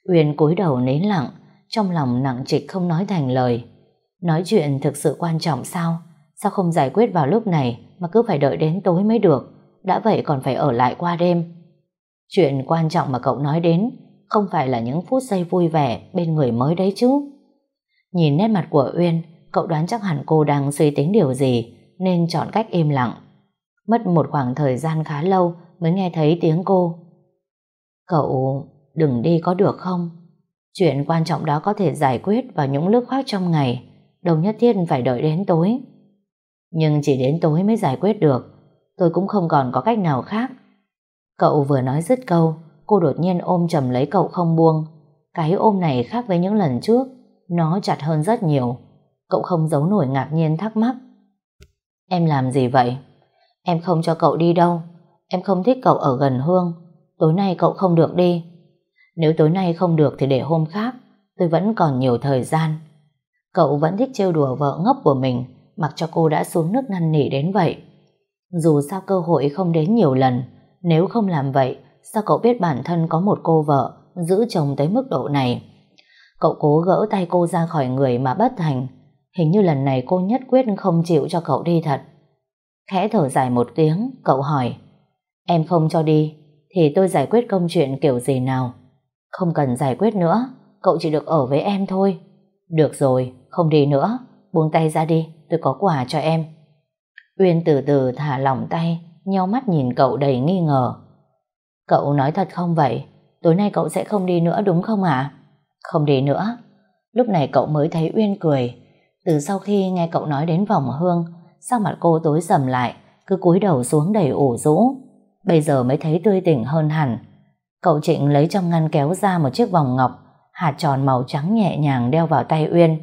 Uyên cúi đầu nến lặng, trong lòng nặng trịch không nói thành lời. Nói chuyện thực sự quan trọng sao? Sao không giải quyết vào lúc này mà cứ phải đợi đến tối mới được? Đã vậy còn phải ở lại qua đêm. Chuyện quan trọng mà cậu nói đến không phải là những phút giây vui vẻ bên người mới đấy chứ. Nhìn nét mặt của Uyên, cậu đoán chắc hẳn cô đang suy tính điều gì nên chọn cách im lặng. Mất một khoảng thời gian khá lâu mới nghe thấy tiếng cô. Cậu đừng đi có được không? Chuyện quan trọng đó có thể giải quyết vào những lúc khác trong ngày, đâu nhất thiết phải đợi đến tối. Nhưng chỉ đến tối mới giải quyết được, tôi cũng không còn có cách nào khác. Cậu vừa nói dứt câu, cô đột nhiên ôm chầm lấy cậu không buông. Cái ôm này khác với những lần trước, nó chặt hơn rất nhiều. Cậu không giấu nổi ngạc nhiên thắc mắc. Em làm gì vậy? Em không cho cậu đi đâu. Em không thích cậu ở gần Hương. Tối nay cậu không được đi. Nếu tối nay không được thì để hôm khác. Tôi vẫn còn nhiều thời gian. Cậu vẫn thích trêu đùa vợ ngốc của mình, mặc cho cô đã xuống nước năn nỉ đến vậy. Dù sao cơ hội không đến nhiều lần, nếu không làm vậy, sao cậu biết bản thân có một cô vợ giữ chồng tới mức độ này. Cậu cố gỡ tay cô ra khỏi người mà bất thành Hình như lần này cô nhất quyết không chịu cho cậu đi thật. Khẽ thở dài một tiếng, cậu hỏi. Em không cho đi, thì tôi giải quyết công chuyện kiểu gì nào? Không cần giải quyết nữa, cậu chỉ được ở với em thôi. Được rồi, không đi nữa, buông tay ra đi, tôi có quà cho em. Uyên từ từ thả lỏng tay, nhau mắt nhìn cậu đầy nghi ngờ. Cậu nói thật không vậy? Tối nay cậu sẽ không đi nữa đúng không ạ? Không đi nữa. Lúc này cậu mới thấy Uyên cười, từ sau khi nghe cậu nói đến vòng hương, sắc mặt cô tối sầm lại, cứ cúi đầu xuống đầy ủ rũ. Bây giờ mới thấy tươi tỉnh hơn hẳn. Cậu Trịnh lấy trong ngăn kéo ra một chiếc vòng ngọc, hạt tròn màu trắng nhẹ nhàng đeo vào tay Uyên.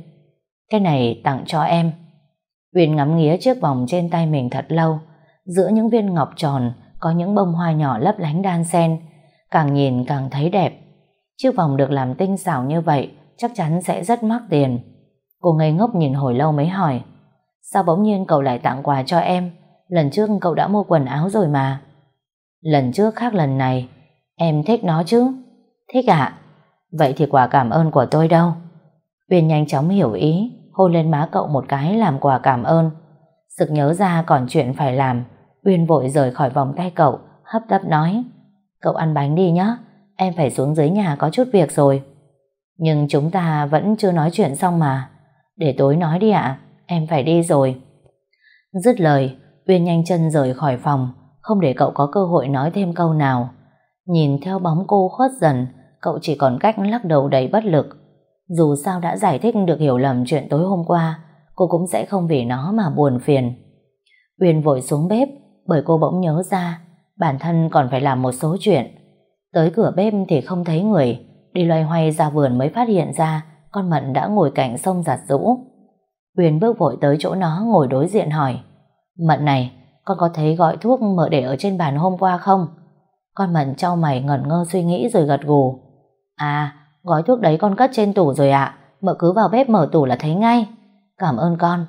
Cái này tặng cho em. Uyên ngắm nghía chiếc vòng trên tay mình thật lâu. Giữa những viên ngọc tròn có những bông hoa nhỏ lấp lánh đan xen. Càng nhìn càng thấy đẹp. Chiếc vòng được làm tinh xảo như vậy chắc chắn sẽ rất mắc tiền. Cô ngây ngốc nhìn hồi lâu mới hỏi Sao bỗng nhiên cậu lại tặng quà cho em? Lần trước cậu đã mua quần áo rồi mà. Lần trước khác lần này. Em thích nó chứ? Thích ạ. Vậy thì quà cảm ơn của tôi đâu. Uyên nhanh chóng hiểu ý Hôn lên má cậu một cái làm quà cảm ơn. Sực nhớ ra còn chuyện phải làm Uyên vội rời khỏi vòng tay cậu Hấp tấp nói Cậu ăn bánh đi nhé Em phải xuống dưới nhà có chút việc rồi. Nhưng chúng ta vẫn chưa nói chuyện xong mà. Để tối nói đi ạ, em phải đi rồi. Dứt lời, Uyên nhanh chân rời khỏi phòng, không để cậu có cơ hội nói thêm câu nào. Nhìn theo bóng cô khuất dần, cậu chỉ còn cách lắc đầu đầy bất lực. Dù sao đã giải thích được hiểu lầm chuyện tối hôm qua, cô cũng sẽ không vì nó mà buồn phiền. Uyên vội xuống bếp, bởi cô bỗng nhớ ra, bản thân còn phải làm một số chuyện. Tới cửa bếp thì không thấy người, đi loay hoay ra vườn mới phát hiện ra con Mận đã ngồi cạnh sông giặt rũ. Uyên bước vội tới chỗ nó ngồi đối diện hỏi Mận này, con có thấy gói thuốc mợ để ở trên bàn hôm qua không? Con Mận trao mày ngẩn ngơ suy nghĩ rồi gật gù. À, gói thuốc đấy con cất trên tủ rồi ạ. Mợ cứ vào bếp mở tủ là thấy ngay. Cảm ơn con.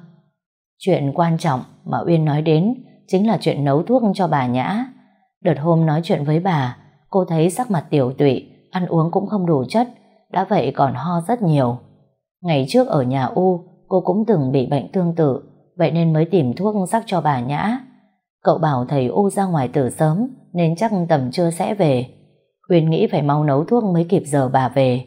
Chuyện quan trọng mà Uyên nói đến chính là chuyện nấu thuốc cho bà Nhã. Đợt hôm nói chuyện với bà, cô thấy sắc mặt tiểu tụy, ăn uống cũng không đủ chất, đã vậy còn ho rất nhiều. Ngày trước ở nhà U, cô cũng từng bị bệnh tương tự, vậy nên mới tìm thuốc sắc cho bà Nhã. Cậu bảo thầy U ra ngoài từ sớm, nên chắc tầm trưa sẽ về. uyên nghĩ phải mau nấu thuốc mới kịp giờ bà về.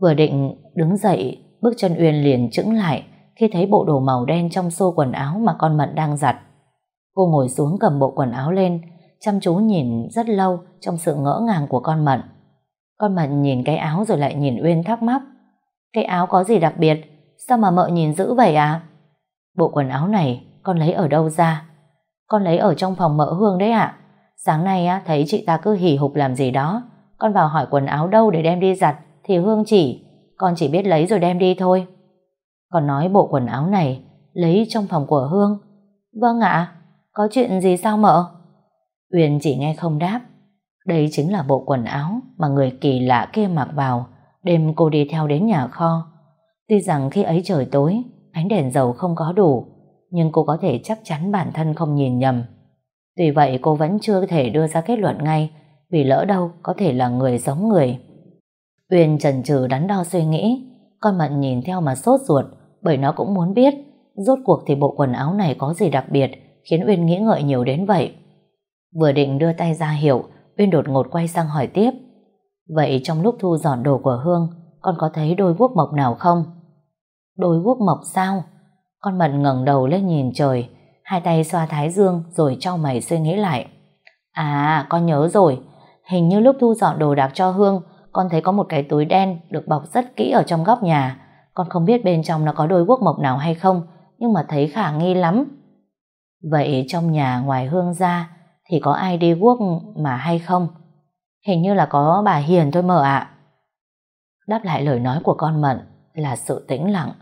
Vừa định đứng dậy, bước chân Uyên liền chững lại khi thấy bộ đồ màu đen trong xô quần áo mà con Mận đang giặt. Cô ngồi xuống cầm bộ quần áo lên, chăm chú nhìn rất lâu trong sự ngỡ ngàng của con Mận. Con Mận nhìn cái áo rồi lại nhìn Uyên thắc mắc. Cái áo có gì đặc biệt? Sao mà mợ nhìn dữ vậy à? Bộ quần áo này con lấy ở đâu ra? Con lấy ở trong phòng mợ Hương đấy ạ. Sáng nay á, thấy chị ta cứ hỉ hục làm gì đó. Con vào hỏi quần áo đâu để đem đi giặt thì Hương chỉ. Con chỉ biết lấy rồi đem đi thôi. Con nói bộ quần áo này lấy trong phòng của Hương. Vâng ạ, có chuyện gì sao mợ? Uyên chỉ nghe không đáp. Đây chính là bộ quần áo mà người kỳ lạ kia mặc vào đêm cô đi theo đến nhà kho. Tuy rằng khi ấy trời tối, ánh đèn dầu không có đủ, nhưng cô có thể chắc chắn bản thân không nhìn nhầm. Tuy vậy cô vẫn chưa thể đưa ra kết luận ngay, vì lỡ đâu có thể là người giống người. Uyên chần chừ đắn đo suy nghĩ, con Mận nhìn theo mà sốt ruột, bởi nó cũng muốn biết, rốt cuộc thì bộ quần áo này có gì đặc biệt, khiến Uyên nghĩ ngợi nhiều đến vậy. Vừa định đưa tay ra hiệu, Uyên đột ngột quay sang hỏi tiếp. Vậy trong lúc thu dọn đồ của Hương, con có thấy đôi guốc mộc nào không? Đôi guốc mộc sao? Con Mận ngẩng đầu lên nhìn trời, hai tay xoa thái dương rồi trao mày suy nghĩ lại. À, con nhớ rồi, hình như lúc thu dọn đồ đạc cho Hương, con thấy có một cái túi đen được bọc rất kỹ ở trong góc nhà. Con không biết bên trong nó có đôi guốc mộc nào hay không, nhưng mà thấy khả nghi lắm. Vậy trong nhà ngoài Hương ra thì có ai đi guốc mà hay không? Hình như là có bà Hiền thôi mờ ạ. Đáp lại lời nói của con Mận là sự tĩnh lặng.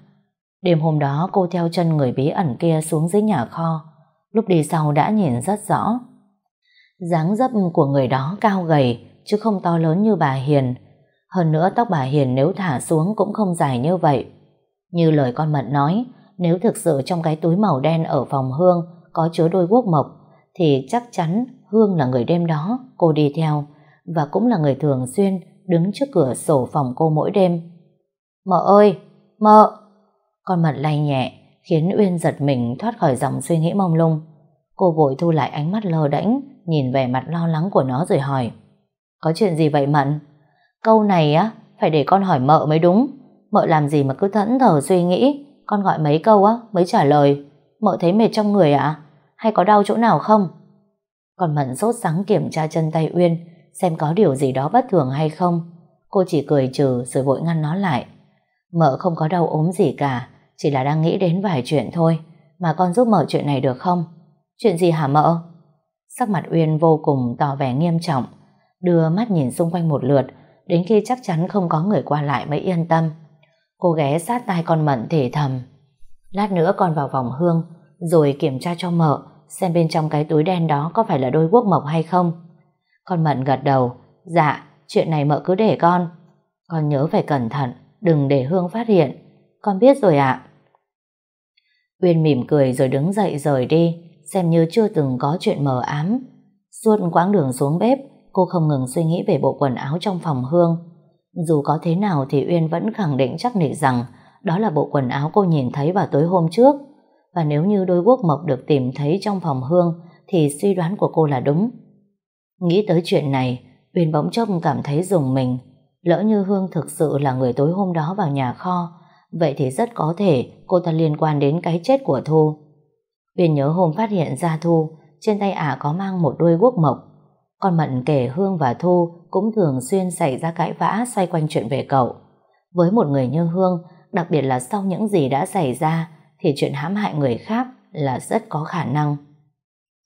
Đêm hôm đó cô theo chân người bí ẩn kia xuống dưới nhà kho. Lúc đi sau đã nhìn rất rõ. dáng dấp của người đó cao gầy chứ không to lớn như bà Hiền. Hơn nữa tóc bà Hiền nếu thả xuống cũng không dài như vậy. Như lời con Mận nói, nếu thực sự trong cái túi màu đen ở phòng Hương có chứa đôi guốc mộc thì chắc chắn Hương là người đêm đó cô đi theo và cũng là người thường xuyên đứng trước cửa sổ phòng cô mỗi đêm. Mợ ơi, mợ! Con mặt lay nhẹ, khiến Uyên giật mình thoát khỏi dòng suy nghĩ mông lung. Cô vội thu lại ánh mắt lơ đễnh, nhìn vẻ mặt lo lắng của nó rồi hỏi. Có chuyện gì vậy Mận? Câu này á, phải để con hỏi mợ mới đúng. Mợ làm gì mà cứ thẫn thờ suy nghĩ, con gọi mấy câu á mới trả lời. Mợ thấy mệt trong người ạ? Hay có đau chỗ nào không? Còn Mận sốt sắng kiểm tra chân tay Uyên, xem có điều gì đó bất thường hay không. Cô chỉ cười trừ rồi vội ngăn nó lại. Mợ không có đau ốm gì cả, chỉ là đang nghĩ đến vài chuyện thôi. Mà con giúp mở chuyện này được không? Chuyện gì hả mợ? Sắc mặt Uyên vô cùng tỏ vẻ nghiêm trọng, đưa mắt nhìn xung quanh một lượt, đến khi chắc chắn không có người qua lại mới yên tâm. Cô ghé sát tai con Mận thì thầm. Lát nữa con vào vòng hương, rồi kiểm tra cho mợ, xem bên trong cái túi đen đó có phải là đôi quốc mộc hay không. Con Mận gật đầu, dạ, chuyện này mợ cứ để con. Con nhớ phải cẩn thận, đừng để Hương phát hiện. Con biết rồi ạ. Uyên mỉm cười rồi đứng dậy rời đi, xem như chưa từng có chuyện mờ ám. Suốt quãng đường xuống bếp, cô không ngừng suy nghĩ về bộ quần áo trong phòng Hương. Dù có thế nào thì Uyên vẫn khẳng định chắc nịch rằng đó là bộ quần áo cô nhìn thấy vào tối hôm trước. Và nếu như đôi guốc mộc được tìm thấy trong phòng Hương thì suy đoán của cô là đúng. Nghĩ tới chuyện này, Uyên bỗng chốc cảm thấy dùng mình. Lỡ như Hương thực sự là người tối hôm đó vào nhà kho, vậy thì rất có thể cô ta liên quan đến cái chết của Thu. Uyên nhớ hôm phát hiện ra Thu, trên tay ả có mang một đôi guốc mộc. Con Mận kể Hương và Thu cũng thường xuyên xảy ra cãi vã xoay quanh chuyện về cậu. Với một người như Hương, đặc biệt là sau những gì đã xảy ra, thì chuyện hãm hại người khác là rất có khả năng.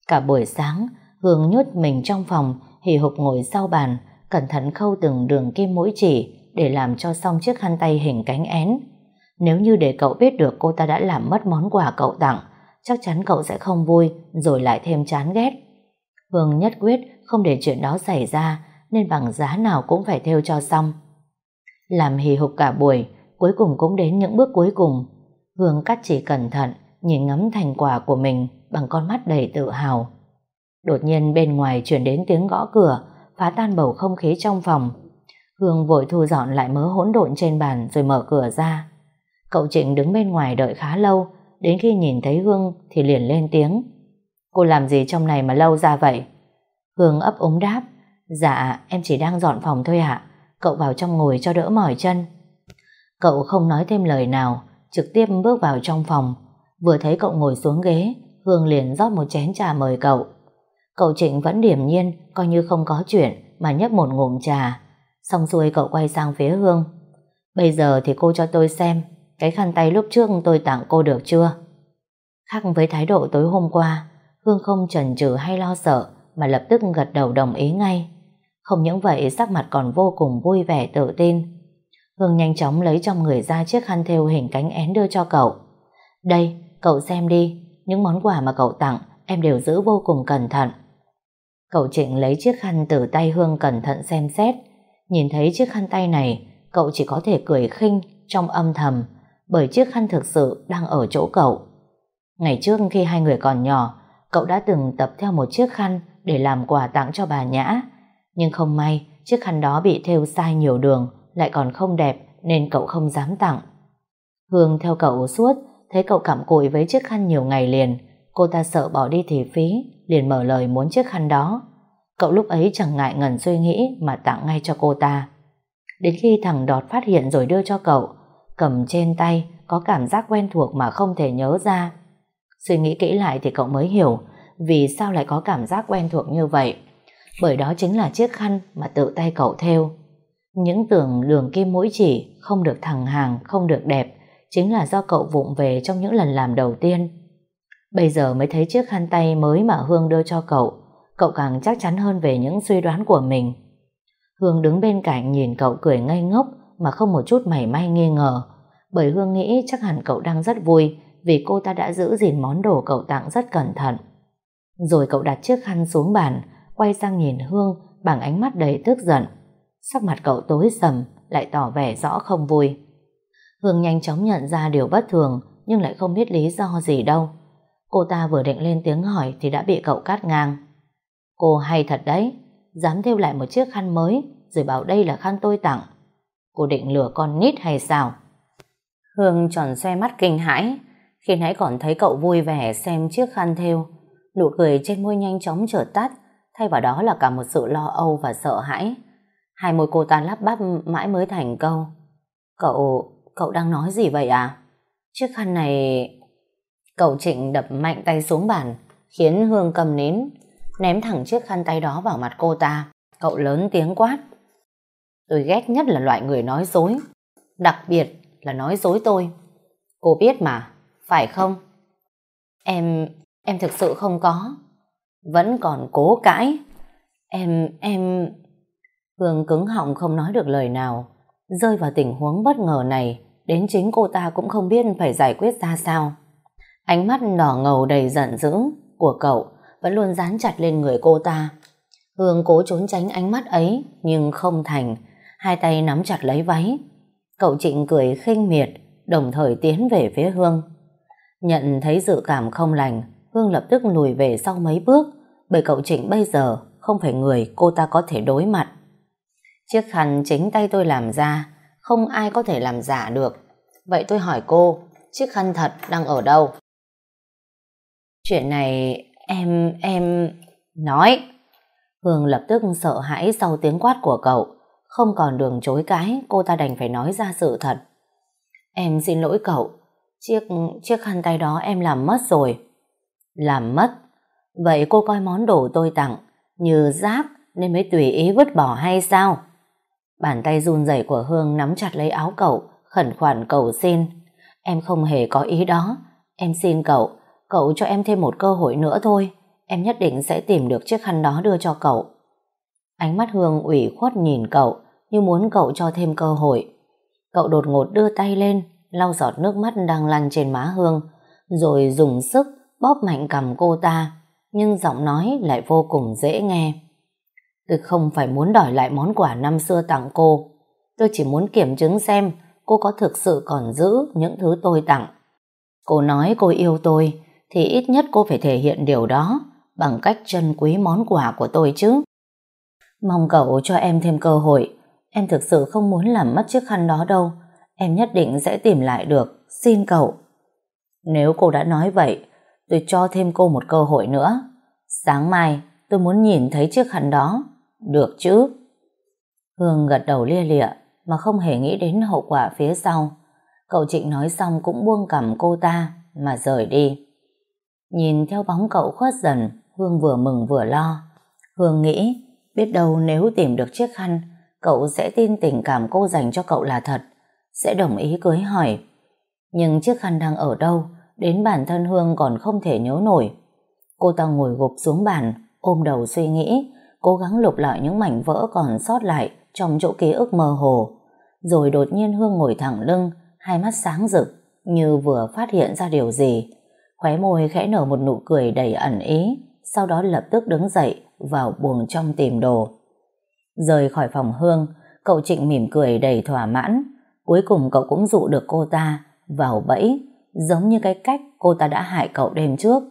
Cả buổi sáng, Hương nhốt mình trong phòng, hì hục ngồi sau bàn, cẩn thận khâu từng đường kim mũi chỉ để làm cho xong chiếc khăn tay hình cánh én. Nếu như để cậu biết được cô ta đã làm mất món quà cậu tặng, chắc chắn cậu sẽ không vui rồi lại thêm chán ghét. Hương nhất quyết không để chuyện đó xảy ra nên bằng giá nào cũng phải theo cho xong. Làm hì hục cả buổi, cuối cùng cũng đến những bước cuối cùng. Hương cắt chỉ cẩn thận, nhìn ngắm thành quả của mình bằng con mắt đầy tự hào. Đột nhiên bên ngoài chuyển đến tiếng gõ cửa, phá tan bầu không khí trong phòng. Hương vội thu dọn lại mớ hỗn độn trên bàn rồi mở cửa ra. Cậu Trịnh đứng bên ngoài đợi khá lâu, đến khi nhìn thấy Hương thì liền lên tiếng. Cô làm gì trong này mà lâu ra vậy? Hương ấp úng đáp. Dạ, em chỉ đang dọn phòng thôi ạ. Cậu vào trong ngồi cho đỡ mỏi chân. Cậu không nói thêm lời nào, trực tiếp bước vào trong phòng. Vừa thấy cậu ngồi xuống ghế, Hương liền rót một chén trà mời cậu. Cậu Trịnh vẫn điềm nhiên, coi như không có chuyện, mà nhấp một ngụm trà. Xong xuôi cậu quay sang phía Hương. Bây giờ thì cô cho tôi xem, cái khăn tay lúc trước tôi tặng cô được chưa? Khác với thái độ tối hôm qua, Hương không chần chừ hay lo sợ, mà lập tức gật đầu đồng ý ngay. Không những vậy sắc mặt còn vô cùng vui vẻ tự tin. Hương nhanh chóng lấy trong người ra chiếc khăn thêu hình cánh én đưa cho cậu. Đây, cậu xem đi, những món quà mà cậu tặng em đều giữ vô cùng cẩn thận. Cậu Trịnh lấy chiếc khăn từ tay Hương cẩn thận xem xét. Nhìn thấy chiếc khăn tay này, cậu chỉ có thể cười khinh trong âm thầm, bởi chiếc khăn thực sự đang ở chỗ cậu. Ngày trước khi hai người còn nhỏ, cậu đã từng tập theo một chiếc khăn để làm quà tặng cho bà Nhã. Nhưng không may, chiếc khăn đó bị thêu sai nhiều đường, lại còn không đẹp nên cậu không dám tặng. Hương theo cậu suốt, thấy cậu cặm cụi với chiếc khăn nhiều ngày liền, cô ta sợ bỏ đi thì phí, liền mở lời muốn chiếc khăn đó. Cậu lúc ấy chẳng ngại ngần suy nghĩ mà tặng ngay cho cô ta. Đến khi thằng Đọt phát hiện rồi đưa cho cậu, cầm trên tay có cảm giác quen thuộc mà không thể nhớ ra. Suy nghĩ kỹ lại thì cậu mới hiểu vì sao lại có cảm giác quen thuộc như vậy. Bởi đó chính là chiếc khăn mà tự tay cậu thêu. Những tưởng đường kim mũi chỉ không được thẳng hàng, không được đẹp, chính là do cậu vụng về trong những lần làm đầu tiên. Bây giờ mới thấy chiếc khăn tay mới mà Hương đưa cho cậu, cậu càng chắc chắn hơn về những suy đoán của mình. Hương đứng bên cạnh nhìn cậu cười ngây ngốc mà không một chút mảy may nghi ngờ, bởi Hương nghĩ chắc hẳn cậu đang rất vui vì cô ta đã giữ gìn món đồ cậu tặng rất cẩn thận. Rồi cậu đặt chiếc khăn xuống bàn, quay sang nhìn Hương bằng ánh mắt đầy tức giận. Sắc mặt cậu tối sầm, lại tỏ vẻ rõ không vui. Hương nhanh chóng nhận ra điều bất thường, nhưng lại không biết lý do gì đâu. Cô ta vừa định lên tiếng hỏi thì đã bị cậu cắt ngang. Cô hay thật đấy, dám thêu lại một chiếc khăn mới, rồi bảo đây là khăn tôi tặng. Cô định lừa con nít hay sao? Hương tròn xoe mắt kinh hãi, khi nãy còn thấy cậu vui vẻ xem chiếc khăn thêu. Nụ cười trên môi nhanh chóng trở tắt, thay vào đó là cả một sự lo âu và sợ hãi. Hai môi cô ta lắp bắp mãi mới thành câu. Cậu, cậu đang nói gì vậy à? Chiếc khăn này... Cậu Trịnh đập mạnh tay xuống bàn, khiến Hương cầm nín, ném thẳng chiếc khăn tay đó vào mặt cô ta. Cậu lớn tiếng quát. Tôi ghét nhất là loại người nói dối, đặc biệt là nói dối tôi. Cô biết mà, phải không? Em, em thực sự không có. Vẫn còn cố cãi. Em, em... Hương cứng họng không nói được lời nào. Rơi vào tình huống bất ngờ này, đến chính cô ta cũng không biết phải giải quyết ra sao. Ánh mắt đỏ ngầu đầy giận dữ của cậu vẫn luôn dán chặt lên người cô ta. Hương cố trốn tránh ánh mắt ấy, nhưng không thành. Hai tay nắm chặt lấy váy. Cậu Trịnh cười khinh miệt, đồng thời tiến về phía Hương. Nhận thấy dự cảm không lành, Hương lập tức lùi về sau mấy bước, bởi cậu Trịnh bây giờ không phải người cô ta có thể đối mặt. Chiếc khăn chính tay tôi làm ra, không ai có thể làm giả được. Vậy tôi hỏi cô, chiếc khăn thật đang ở đâu? Chuyện này em, em... Nói! Hương lập tức sợ hãi sau tiếng quát của cậu. Không còn đường chối cái, cô ta đành phải nói ra sự thật. Em xin lỗi cậu, chiếc, chiếc khăn tay đó em làm mất rồi. Làm mất? Vậy cô coi món đồ tôi tặng như rác nên mới tùy ý vứt bỏ hay sao? Bàn tay run rẩy của Hương nắm chặt lấy áo cậu, khẩn khoản cầu xin. Em không hề có ý đó. Em xin cậu, cậu cho em thêm một cơ hội nữa thôi. Em nhất định sẽ tìm được chiếc khăn đó đưa cho cậu. Ánh mắt Hương ủy khuất nhìn cậu, như muốn cậu cho thêm cơ hội. Cậu đột ngột đưa tay lên, lau giọt nước mắt đang lăn trên má Hương, rồi dùng sức bóp mạnh cầm cô ta, nhưng giọng nói lại vô cùng dễ nghe. Tôi không phải muốn đòi lại món quà năm xưa tặng cô. Tôi chỉ muốn kiểm chứng xem cô có thực sự còn giữ những thứ tôi tặng. Cô nói cô yêu tôi, thì ít nhất cô phải thể hiện điều đó bằng cách trân quý món quà của tôi chứ. Mong cậu cho em thêm cơ hội. Em thực sự không muốn làm mất chiếc khăn đó đâu. Em nhất định sẽ tìm lại được. Xin cậu. Nếu cô đã nói vậy, tôi cho thêm cô một cơ hội nữa. Sáng mai, tôi muốn nhìn thấy chiếc khăn đó. Được chứ? Hương gật đầu lia lịa, mà không hề nghĩ đến hậu quả phía sau. Cậu Trịnh nói xong cũng buông cầm cô ta mà rời đi. Nhìn theo bóng cậu khuất dần, Hương vừa mừng vừa lo. Hương nghĩ, biết đâu nếu tìm được chiếc khăn, cậu sẽ tin tình cảm cô dành cho cậu là thật, sẽ đồng ý cưới hỏi. Nhưng chiếc khăn đang ở đâu, đến bản thân Hương còn không thể nhớ nổi. Cô ta ngồi gục xuống bàn, ôm đầu suy nghĩ, cố gắng lục lại những mảnh vỡ còn sót lại trong chỗ ký ức mơ hồ. Rồi đột nhiên Hương ngồi thẳng lưng, hai mắt sáng rực, như vừa phát hiện ra điều gì. Khóe môi khẽ nở một nụ cười đầy ẩn ý, sau đó lập tức đứng dậy vào buồng trong tìm đồ. Rời khỏi phòng Hương, cậu Trịnh mỉm cười đầy thỏa mãn. Cuối cùng cậu cũng dụ được cô ta vào bẫy, giống như cái cách cô ta đã hại cậu đêm trước.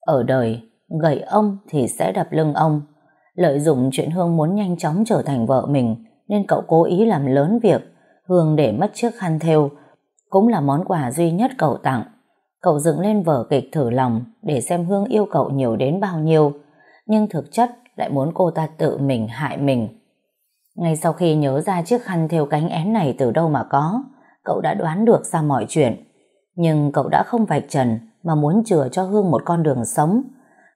Ở đời, gậy ông thì sẽ đập lưng ông. Lợi dụng chuyện Hương muốn nhanh chóng trở thành vợ mình, nên cậu cố ý làm lớn việc. Hương để mất chiếc khăn thêu cũng là món quà duy nhất cậu tặng. Cậu dựng lên vở kịch thử lòng để xem Hương yêu cậu nhiều đến bao nhiêu, nhưng thực chất lại muốn cô ta tự mình hại mình. Ngay sau khi nhớ ra chiếc khăn thêu cánh én này từ đâu mà có, cậu đã đoán được ra mọi chuyện. Nhưng cậu đã không vạch trần mà muốn chừa cho Hương một con đường sống,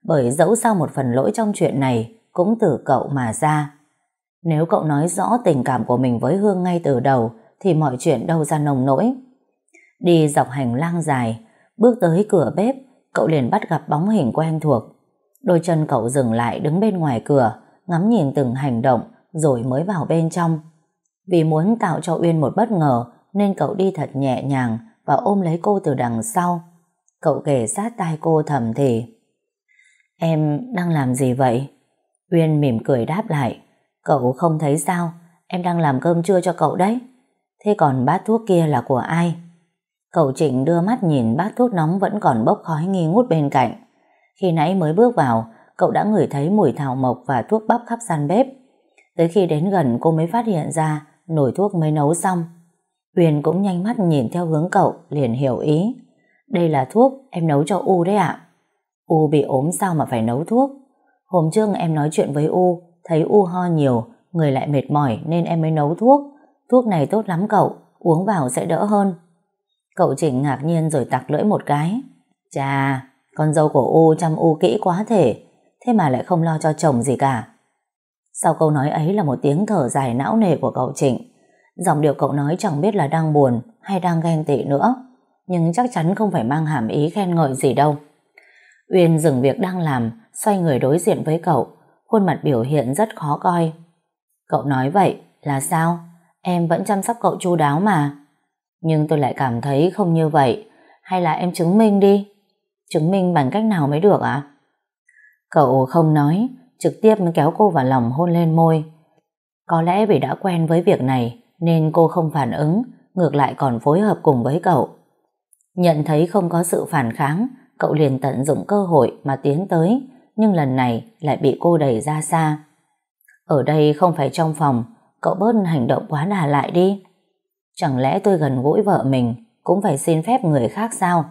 bởi dẫu sao một phần lỗi trong chuyện này cũng từ cậu mà ra. Nếu cậu nói rõ tình cảm của mình với Hương ngay từ đầu thì mọi chuyện đâu ra nồng nỗi. Đi dọc hành lang dài, bước tới cửa bếp, cậu liền bắt gặp bóng hình quen thuộc. Đôi chân cậu dừng lại đứng bên ngoài cửa, ngắm nhìn từng hành động rồi mới vào bên trong. Vì muốn tạo cho Uyên một bất ngờ nên cậu đi thật nhẹ nhàng và ôm lấy cô từ đằng sau. Cậu kể sát tai cô thầm thì Em đang làm gì vậy? Uyên mỉm cười đáp lại Cậu không thấy sao Em đang làm cơm trưa cho cậu đấy Thế còn bát thuốc kia là của ai? Cậu Trịnh đưa mắt nhìn bát thuốc nóng vẫn còn bốc khói nghi ngút bên cạnh. Khi nãy mới bước vào, cậu đã ngửi thấy mùi thảo mộc và thuốc bắp khắp gian bếp. Tới khi đến gần cô mới phát hiện ra nồi thuốc mới nấu xong. Huyền cũng nhanh mắt nhìn theo hướng cậu, liền hiểu ý. Đây là thuốc em nấu cho U đấy ạ. U bị ốm sao mà phải nấu thuốc? Hôm trước em nói chuyện với U, thấy U ho nhiều, người lại mệt mỏi nên em mới nấu thuốc. Thuốc này tốt lắm cậu, uống vào sẽ đỡ hơn. Cậu chỉnh ngạc nhiên rồi tặc lưỡi một cái. Chà, con dâu của U chăm U kỹ quá thể, thế mà lại không lo cho chồng gì cả. Sau câu nói ấy là một tiếng thở dài não nề của cậu Trịnh. Dòng điều cậu nói chẳng biết là đang buồn hay đang ghen tị nữa, nhưng chắc chắn không phải mang hàm ý khen ngợi gì đâu. Uyên dừng việc đang làm, xoay người đối diện với cậu, khuôn mặt biểu hiện rất khó coi. Cậu nói vậy là sao? Em vẫn chăm sóc cậu chu đáo mà. Nhưng tôi lại cảm thấy không như vậy. Hay là em chứng minh đi. Chứng minh bằng cách nào mới được ạ? Cậu không nói, trực tiếp kéo cô vào lòng hôn lên môi. Có lẽ vì đã quen với việc này nên cô không phản ứng, ngược lại còn phối hợp cùng với cậu. Nhận thấy không có sự phản kháng, cậu liền tận dụng cơ hội mà tiến tới, nhưng lần này lại bị cô đẩy ra xa. Ở đây không phải trong phòng, cậu bớt hành động quá đà lại đi. Chẳng lẽ tôi gần gũi vợ mình cũng phải xin phép người khác sao?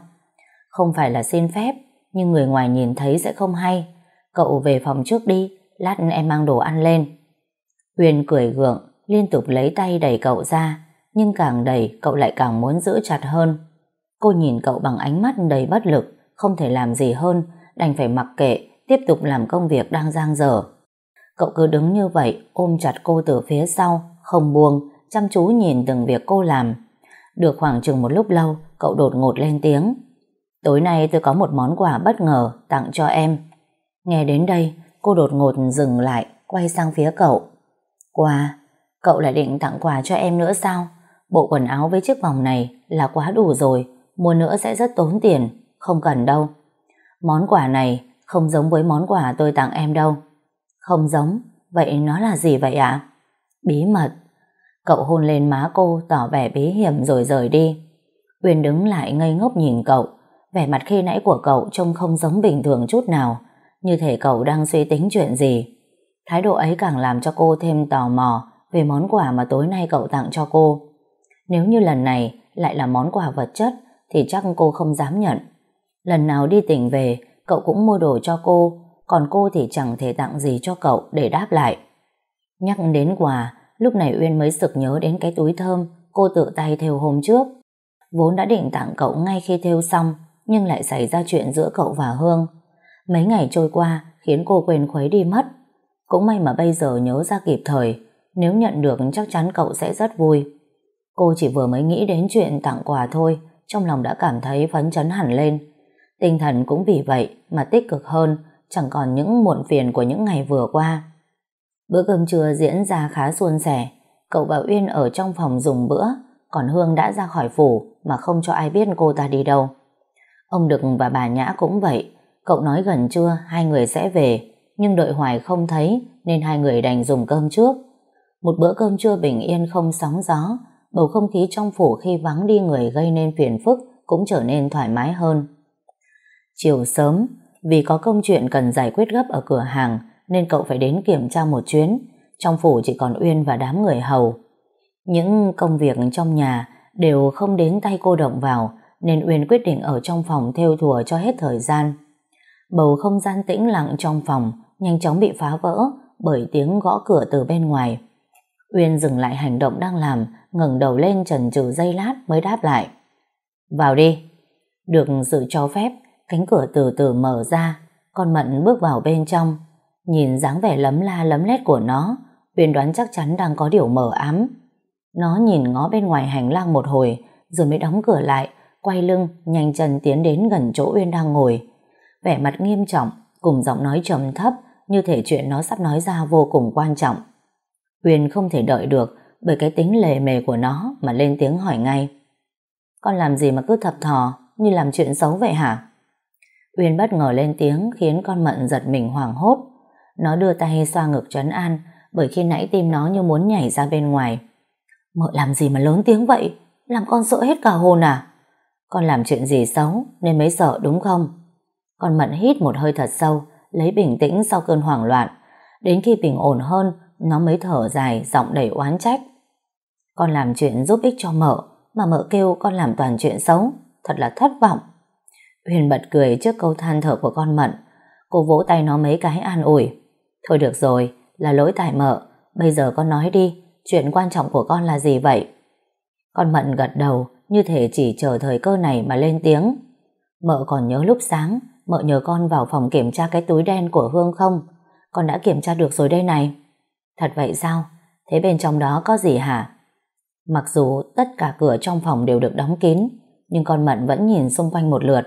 Không phải là xin phép, nhưng người ngoài nhìn thấy sẽ không hay. Cậu về phòng trước đi, lát em mang đồ ăn lên. Huyền cười gượng, liên tục lấy tay đẩy cậu ra, nhưng càng đẩy cậu lại càng muốn giữ chặt hơn. Cô nhìn cậu bằng ánh mắt đầy bất lực, không thể làm gì hơn, đành phải mặc kệ, tiếp tục làm công việc đang giang dở. Cậu cứ đứng như vậy, ôm chặt cô từ phía sau, không buông, chăm chú nhìn từng việc cô làm. Được khoảng chừng một lúc lâu, cậu đột ngột lên tiếng. Tối nay tôi có một món quà bất ngờ tặng cho em. Nghe đến đây, cô đột ngột dừng lại, quay sang phía cậu. Quà? Cậu lại định tặng quà cho em nữa sao? Bộ quần áo với chiếc vòng này là quá đủ rồi, mua nữa sẽ rất tốn tiền, không cần đâu. Món quà này không giống với món quà tôi tặng em đâu. Không giống, vậy nó là gì vậy ạ? Bí mật. Cậu hôn lên má cô tỏ vẻ bí hiểm rồi rời đi. Uyên đứng lại ngây ngốc nhìn cậu, vẻ mặt khi nãy của cậu trông không giống bình thường chút nào, như thể cậu đang suy tính chuyện gì. Thái độ ấy càng làm cho cô thêm tò mò về món quà mà tối nay cậu tặng cho cô. Nếu như lần này lại là món quà vật chất thì chắc cô không dám nhận. Lần nào đi tỉnh về, cậu cũng mua đồ cho cô, còn cô thì chẳng thể tặng gì cho cậu để đáp lại. Nhắc đến quà, lúc này Uyên mới sực nhớ đến cái túi thơm cô tự tay thêu hôm trước. Vốn đã định tặng cậu ngay khi thêu xong, nhưng lại xảy ra chuyện giữa cậu và Hương. Mấy ngày trôi qua khiến cô quên khuấy đi mất. Cũng may mà bây giờ nhớ ra kịp thời, nếu nhận được chắc chắn cậu sẽ rất vui. Cô chỉ vừa mới nghĩ đến chuyện tặng quà thôi, trong lòng đã cảm thấy phấn chấn hẳn lên. Tinh thần cũng vì vậy mà tích cực hơn, chẳng còn những muộn phiền của những ngày vừa qua. Bữa cơm trưa diễn ra khá suôn sẻ, cậu và Uyên ở trong phòng dùng bữa, còn Hương đã ra khỏi phủ mà không cho ai biết cô ta đi đâu. Ông Đực và bà Nhã cũng vậy, cậu nói gần trưa hai người sẽ về, nhưng đợi hoài không thấy nên hai người đành dùng cơm trước. Một bữa cơm trưa bình yên không sóng gió, bầu không khí trong phủ khi vắng đi người gây nên phiền phức cũng trở nên thoải mái hơn. Chiều sớm, vì có công chuyện cần giải quyết gấp ở cửa hàng nên cậu phải đến kiểm tra một chuyến. Trong phủ chỉ còn Uyên và đám người hầu. Những công việc trong nhà đều không đến tay cô động vào nên Uyên quyết định ở trong phòng theo thùa cho hết thời gian. Bầu không gian tĩnh lặng trong phòng nhanh chóng bị phá vỡ bởi tiếng gõ cửa từ bên ngoài. Uyên dừng lại hành động đang làm, ngẩng đầu lên chần chừ giây lát mới đáp lại. Vào đi. Được sự cho phép, cánh cửa từ từ mở ra, con Mận bước vào bên trong. Nhìn dáng vẻ lấm la lấm lét của nó, Uyên đoán chắc chắn đang có điều mờ ám. Nó nhìn ngó bên ngoài hành lang một hồi, rồi mới đóng cửa lại, quay lưng, nhanh chân tiến đến gần chỗ Uyên đang ngồi. Vẻ mặt nghiêm trọng, cùng giọng nói trầm thấp, như thể chuyện nó sắp nói ra vô cùng quan trọng. Uyên không thể đợi được bởi cái tính lề mề của nó mà lên tiếng hỏi ngay. Con làm gì mà cứ thập thò như làm chuyện xấu vậy hả? Uyên bất ngờ lên tiếng khiến con Mận giật mình hoảng hốt. Nó đưa tay xoa ngực trấn an bởi khi nãy tim nó như muốn nhảy ra bên ngoài. Mợ làm gì mà lớn tiếng vậy? Làm con sợ hết cả hồn à? Con làm chuyện gì xấu nên mới sợ đúng không? Con Mận hít một hơi thật sâu lấy bình tĩnh sau cơn hoảng loạn. Đến khi bình ổn hơn nó mới thở dài giọng đầy oán trách. Con làm chuyện giúp ích cho mợ mà mợ kêu con làm toàn chuyện xấu. Thật là thất vọng. Huyền bật cười trước câu than thở của con Mận. Cô vỗ tay nó mấy cái an ủi. Thôi được rồi, là lỗi tại mợ. Bây giờ con nói đi, chuyện quan trọng của con là gì vậy? Con Mận gật đầu, như thể chỉ chờ thời cơ này mà lên tiếng. Mợ còn nhớ lúc sáng, mợ nhờ con vào phòng kiểm tra cái túi đen của Hương không? Con đã kiểm tra được rồi đây này. Thật vậy sao? Thế bên trong đó có gì hả? Mặc dù tất cả cửa trong phòng đều được đóng kín, nhưng con Mận vẫn nhìn xung quanh một lượt.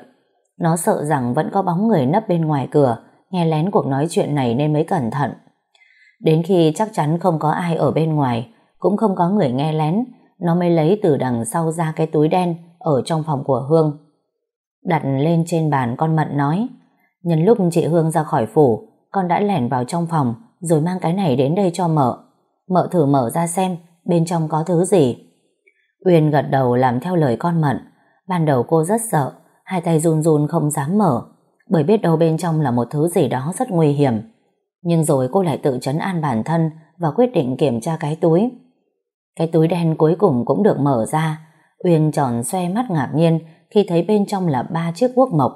Nó sợ rằng vẫn có bóng người nấp bên ngoài cửa, nghe lén cuộc nói chuyện này nên mới cẩn thận. Đến khi chắc chắn không có ai ở bên ngoài, cũng không có người nghe lén, nó mới lấy từ đằng sau ra cái túi đen ở trong phòng của Hương. Đặt lên trên bàn con Mận nói, nhân lúc chị Hương ra khỏi phủ, con đã lẻn vào trong phòng rồi mang cái này đến đây cho mợ. Mợ thử mở ra xem bên trong có thứ gì. Uyên gật đầu làm theo lời con Mận. Ban đầu cô rất sợ, hai tay run run không dám mở, bởi biết đâu bên trong là một thứ gì đó rất nguy hiểm. Nhưng rồi cô lại tự chấn an bản thân và quyết định kiểm tra cái túi. Cái túi đen cuối cùng cũng được mở ra. Uyên tròn xoe mắt ngạc nhiên khi thấy bên trong là ba chiếc guốc mộc.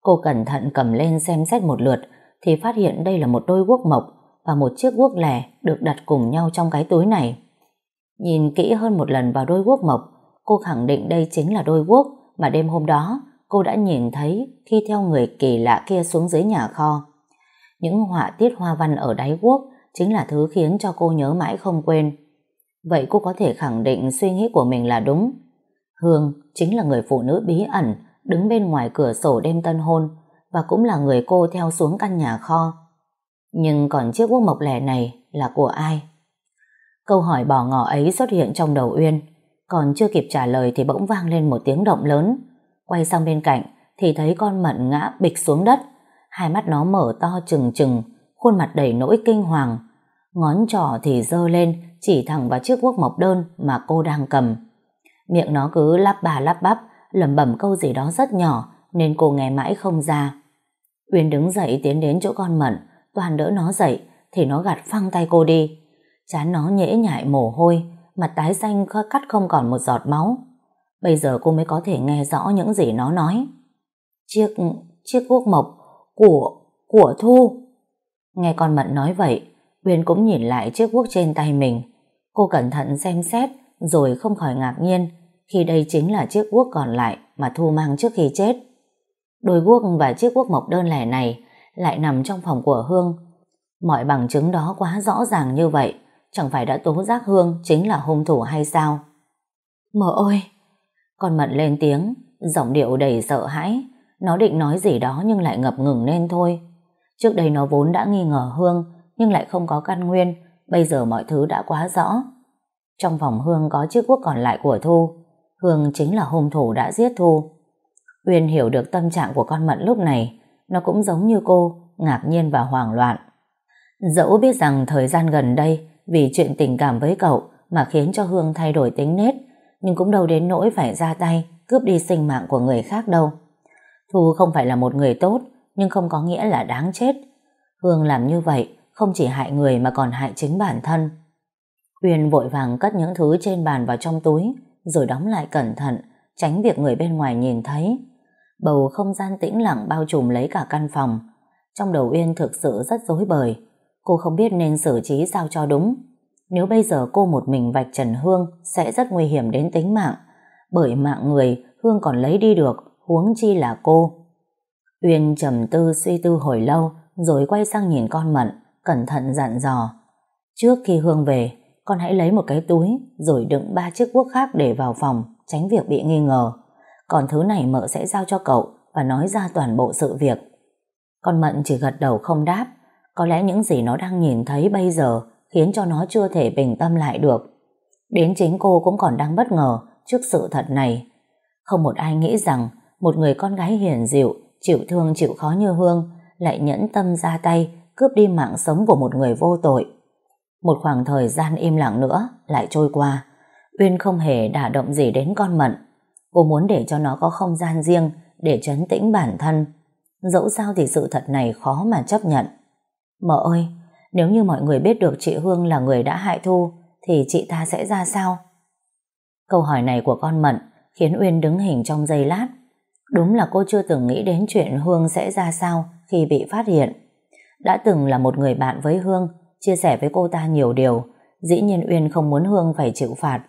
Cô cẩn thận cầm lên xem xét một lượt thì phát hiện đây là một đôi guốc mộc và một chiếc guốc lẻ được đặt cùng nhau trong cái túi này. Nhìn kỹ hơn một lần vào đôi guốc mộc, cô khẳng định đây chính là đôi guốc mà đêm hôm đó cô đã nhìn thấy khi theo người kỳ lạ kia xuống dưới nhà kho. Những họa tiết hoa văn ở đáy guốc chính là thứ khiến cho cô nhớ mãi không quên. Vậy cô có thể khẳng định suy nghĩ của mình là đúng. Hương chính là người phụ nữ bí ẩn đứng bên ngoài cửa sổ đêm tân hôn và cũng là người cô theo xuống căn nhà kho. Nhưng còn chiếc quốc mộc lẻ này là của ai? Câu hỏi bỏ ngỏ ấy xuất hiện trong đầu Uyên, còn chưa kịp trả lời thì bỗng vang lên một tiếng động lớn. Quay sang bên cạnh thì thấy con mận ngã bịch xuống đất, hai mắt nó mở to trừng trừng, khuôn mặt đầy nỗi kinh hoàng. Ngón trỏ thì dơ lên chỉ thẳng vào chiếc quốc mộc đơn mà cô đang cầm. Miệng nó cứ lắp bà lắp bắp, lẩm bẩm câu gì đó rất nhỏ nên cô nghe mãi không ra. Uyên đứng dậy tiến đến chỗ con mận, toàn đỡ nó dậy thì nó gạt phăng tay cô đi. Chán nó nhễ nhại mồ hôi, mặt tái xanh cắt không còn một giọt máu. Bây giờ cô mới có thể nghe rõ những gì nó nói. Chiếc, chiếc quốc mộc của, của Thu. Nghe con Mận nói vậy, Uyên cũng nhìn lại chiếc quốc trên tay mình. Cô cẩn thận xem xét rồi không khỏi ngạc nhiên khi đây chính là chiếc guốc còn lại mà Thu mang trước khi chết. Đôi guốc và chiếc guốc mộc đơn lẻ này lại nằm trong phòng của Hương. Mọi bằng chứng đó quá rõ ràng như vậy, chẳng phải đã tố giác Hương chính là hung thủ hay sao? Mợ ơi! Con Mận lên tiếng, giọng điệu đầy sợ hãi. Nó định nói gì đó nhưng lại ngập ngừng nên thôi. Trước đây nó vốn đã nghi ngờ Hương nhưng lại không có căn nguyên, bây giờ mọi thứ đã quá rõ. Trong vòng Hương có chiếc quốc còn lại của Thu, Hương chính là hung thủ đã giết Thu. Uyên hiểu được tâm trạng của con Mận lúc này, nó cũng giống như cô, ngạc nhiên và hoảng loạn. Dẫu biết rằng thời gian gần đây, vì chuyện tình cảm với cậu mà khiến cho Hương thay đổi tính nết, nhưng cũng đâu đến nỗi phải ra tay, cướp đi sinh mạng của người khác đâu. Thu không phải là một người tốt, nhưng không có nghĩa là đáng chết. Hương làm như vậy, không chỉ hại người mà còn hại chính bản thân. Uyên vội vàng cất những thứ trên bàn vào trong túi, rồi đóng lại cẩn thận, tránh việc người bên ngoài nhìn thấy. Bầu không gian tĩnh lặng bao trùm lấy cả căn phòng. Trong đầu Uyên thực sự rất rối bời. Cô không biết nên xử trí sao cho đúng. Nếu bây giờ cô một mình vạch trần Hương sẽ rất nguy hiểm đến tính mạng. Bởi mạng người Hương còn lấy đi được, huống chi là cô. Uyên trầm tư suy tư hồi lâu rồi quay sang nhìn con Mận, cẩn thận dặn dò. Trước khi Hương về, con hãy lấy một cái túi rồi đựng ba chiếc quốc khác để vào phòng, tránh việc bị nghi ngờ. Còn thứ này mợ sẽ giao cho cậu và nói ra toàn bộ sự việc. Con Mận chỉ gật đầu không đáp. Có lẽ những gì nó đang nhìn thấy bây giờ khiến cho nó chưa thể bình tâm lại được. Đến chính cô cũng còn đang bất ngờ trước sự thật này. Không một ai nghĩ rằng một người con gái hiền dịu, chịu thương chịu khó như Hương lại nhẫn tâm ra tay cướp đi mạng sống của một người vô tội. Một khoảng thời gian im lặng nữa lại trôi qua. Uyên không hề đả động gì đến con Mận. Cô muốn để cho nó có không gian riêng để trấn tĩnh bản thân. Dẫu sao thì sự thật này khó mà chấp nhận. Mợ ơi, nếu như mọi người biết được chị Hương là người đã hại Thu thì chị ta sẽ ra sao? Câu hỏi này của con Mận khiến Uyên đứng hình trong giây lát. Đúng là cô chưa từng nghĩ đến chuyện Hương sẽ ra sao khi bị phát hiện. Đã từng là một người bạn với Hương, chia sẻ với cô ta nhiều điều, dĩ nhiên Uyên không muốn Hương phải chịu phạt.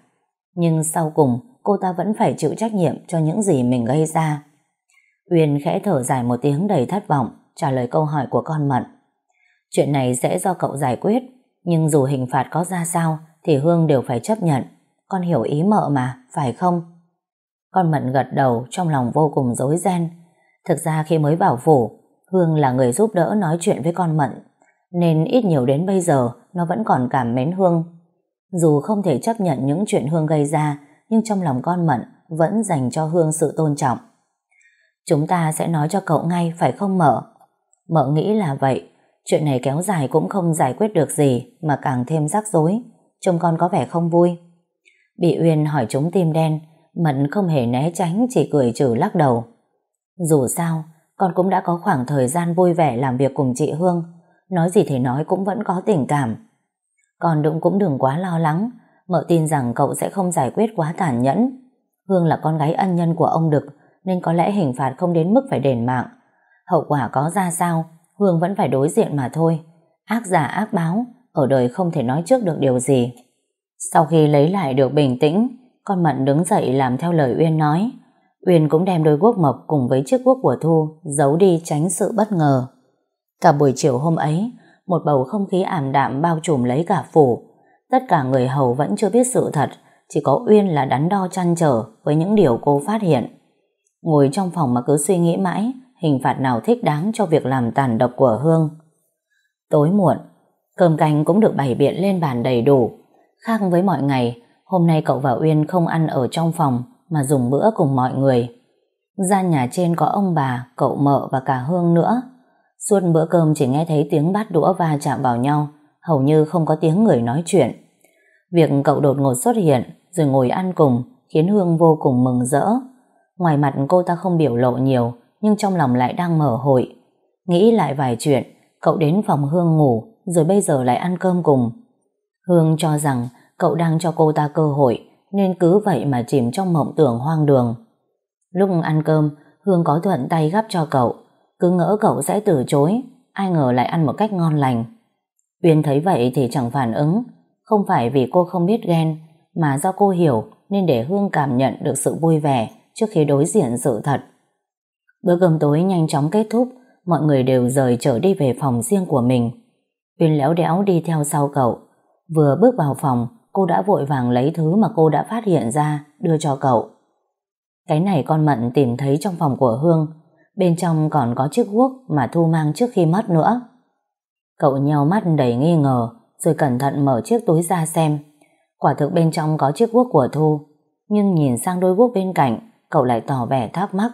Nhưng sau cùng, cô ta vẫn phải chịu trách nhiệm cho những gì mình gây ra. Uyên khẽ thở dài một tiếng đầy thất vọng, trả lời câu hỏi của con Mận. Chuyện này sẽ do cậu giải quyết, nhưng dù hình phạt có ra sao, thì Hương đều phải chấp nhận. Con hiểu ý mợ mà, phải không? Con Mận gật đầu trong lòng vô cùng rối ren. Thực ra khi mới vào phủ, Hương là người giúp đỡ nói chuyện với con Mận, nên ít nhiều đến bây giờ nó vẫn còn cảm mến Hương. Dù không thể chấp nhận những chuyện Hương gây ra, nhưng trong lòng con Mận vẫn dành cho Hương sự tôn trọng. Chúng ta sẽ nói cho cậu ngay phải không Mợ? Mợ nghĩ là vậy, chuyện này kéo dài cũng không giải quyết được gì mà càng thêm rắc rối. Trông con có vẻ không vui. Bị Uyên hỏi chúng tim đen, Mận không hề né tránh chỉ cười trừ lắc đầu. Dù sao, con cũng đã có khoảng thời gian vui vẻ làm việc cùng chị Hương. Nói gì thì nói cũng vẫn có tình cảm. Con đụng cũng đừng quá lo lắng. Mợ tin rằng cậu sẽ không giải quyết quá tàn nhẫn. Hương là con gái ân nhân của ông Đực nên có lẽ hình phạt không đến mức phải đền mạng. Hậu quả có ra sao, Hương vẫn phải đối diện mà thôi. Ác giả ác báo, ở đời không thể nói trước được điều gì. Sau khi lấy lại được bình tĩnh, con Mận đứng dậy làm theo lời Uyên nói. Uyên cũng đem đôi guốc mộc cùng với chiếc guốc của Thu giấu đi tránh sự bất ngờ. Cả buổi chiều hôm ấy, một bầu không khí ảm đạm bao trùm lấy cả phủ. Tất cả người hầu vẫn chưa biết sự thật, chỉ có Uyên là đắn đo chăn trở với những điều cô phát hiện. Ngồi trong phòng mà cứ suy nghĩ mãi, hình phạt nào thích đáng cho việc làm tàn độc của Hương. Tối muộn, cơm canh cũng được bày biện lên bàn đầy đủ. Khác với mọi ngày, hôm nay cậu và Uyên không ăn ở trong phòng mà dùng bữa cùng mọi người. Gian nhà trên có ông bà, cậu mợ và cả Hương nữa. Suốt bữa cơm chỉ nghe thấy tiếng bát đũa va chạm vào nhau, hầu như không có tiếng người nói chuyện. Việc cậu đột ngột xuất hiện rồi ngồi ăn cùng khiến Hương vô cùng mừng rỡ. Ngoài mặt cô ta không biểu lộ nhiều nhưng trong lòng lại đang mở hội. Nghĩ lại vài chuyện, cậu đến phòng Hương ngủ rồi bây giờ lại ăn cơm cùng. Hương cho rằng cậu đang cho cô ta cơ hội nên cứ vậy mà chìm trong mộng tưởng hoang đường. Lúc ăn cơm, Hương có thuận tay gắp cho cậu, cứ ngỡ cậu sẽ từ chối, ai ngờ lại ăn một cách ngon lành. Uyên thấy vậy thì chẳng phản ứng, Không phải vì cô không biết ghen, mà do cô hiểu nên để Hương cảm nhận được sự vui vẻ trước khi đối diện sự thật. Bữa cơm tối nhanh chóng kết thúc, mọi người đều rời trở đi về phòng riêng của mình. Uyên léo đéo đi theo sau cậu. Vừa bước vào phòng, cô đã vội vàng lấy thứ mà cô đã phát hiện ra, đưa cho cậu. Cái này con Mận tìm thấy trong phòng của Hương, bên trong còn có chiếc guốc mà Thu mang trước khi mất nữa. Cậu nheo mắt đầy nghi ngờ, rồi cẩn thận mở chiếc túi ra xem. Quả thực bên trong có chiếc guốc của Thu, nhưng nhìn sang đôi guốc bên cạnh, cậu lại tỏ vẻ thắc mắc.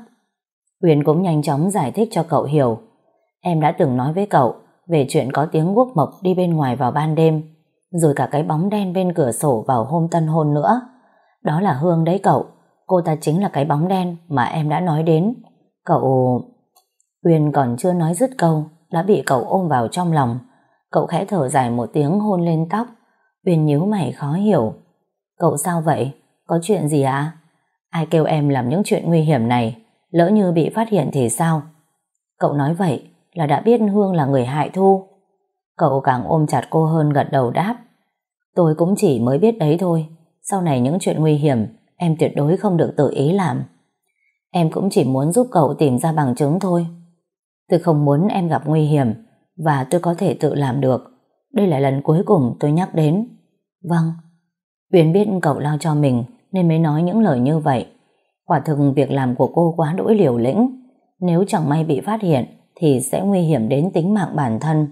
Huyền cũng nhanh chóng giải thích cho cậu hiểu. Em đã từng nói với cậu về chuyện có tiếng guốc mộc đi bên ngoài vào ban đêm, rồi cả cái bóng đen bên cửa sổ vào hôm tân hôn nữa. Đó là Hương đấy cậu, cô ta chính là cái bóng đen mà em đã nói đến. Cậu... Uyên còn chưa nói dứt câu, đã bị cậu ôm vào trong lòng. Cậu khẽ thở dài một tiếng hôn lên tóc. Uyên nhíu mày khó hiểu. Cậu sao vậy? Có chuyện gì ạ? À? Ai kêu em làm những chuyện nguy hiểm này? Lỡ như bị phát hiện thì sao? Cậu nói vậy là đã biết Hương là người hại Thu. Cậu càng ôm chặt cô hơn gật đầu đáp. Tôi cũng chỉ mới biết đấy thôi. Sau này những chuyện nguy hiểm em tuyệt đối không được tự ý làm. Em cũng chỉ muốn giúp cậu tìm ra bằng chứng thôi. Tôi không muốn em gặp nguy hiểm và tôi có thể tự làm được. Đây là lần cuối cùng tôi nhắc đến. Vâng. Uyên biết cậu lo cho mình nên mới nói những lời như vậy. Quả thực việc làm của cô quá đỗi liều lĩnh. Nếu chẳng may bị phát hiện thì sẽ nguy hiểm đến tính mạng bản thân.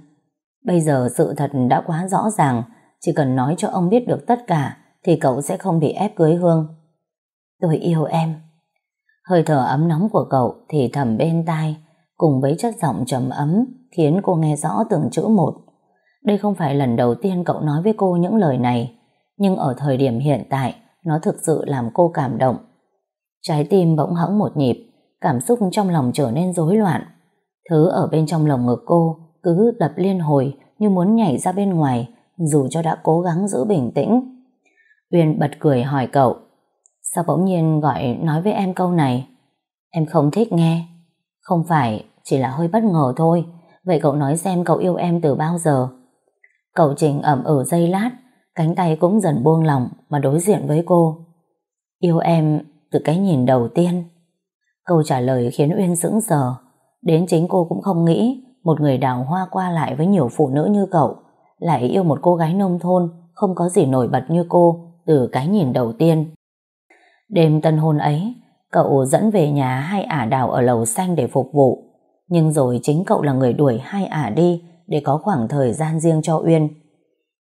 Bây giờ sự thật đã quá rõ ràng, chỉ cần nói cho ông biết được tất cả thì cậu sẽ không bị ép cưới Hương. Tôi yêu em. Hơi thở ấm nóng của cậu thì thầm bên tai, cùng với chất giọng trầm ấm khiến cô nghe rõ từng chữ một. Đây không phải lần đầu tiên cậu nói với cô những lời này, nhưng ở thời điểm hiện tại, nó thực sự làm cô cảm động. Trái tim bỗng hẫng một nhịp, cảm xúc trong lòng trở nên rối loạn. Thứ ở bên trong lồng ngực cô cứ đập liên hồi như muốn nhảy ra bên ngoài, dù cho đã cố gắng giữ bình tĩnh. Uyên bật cười hỏi cậu, sao bỗng nhiên gọi nói với em câu này? Em không thích nghe. Không phải, chỉ là hơi bất ngờ thôi. Vậy cậu nói xem cậu yêu em từ bao giờ? Cậu Trình ẩm ở dây lát, cánh tay cũng dần buông lỏng mà đối diện với cô. Yêu em từ cái nhìn đầu tiên. Câu trả lời khiến Uyên sững sờ. Đến chính cô cũng không nghĩ một người đào hoa qua lại với nhiều phụ nữ như cậu lại yêu một cô gái nông thôn không có gì nổi bật như cô từ cái nhìn đầu tiên. Đêm tân hôn ấy, cậu dẫn về nhà hai ả đào ở lầu xanh để phục vụ. Nhưng rồi chính cậu là người đuổi hai ả đi để có khoảng thời gian riêng cho Uyên.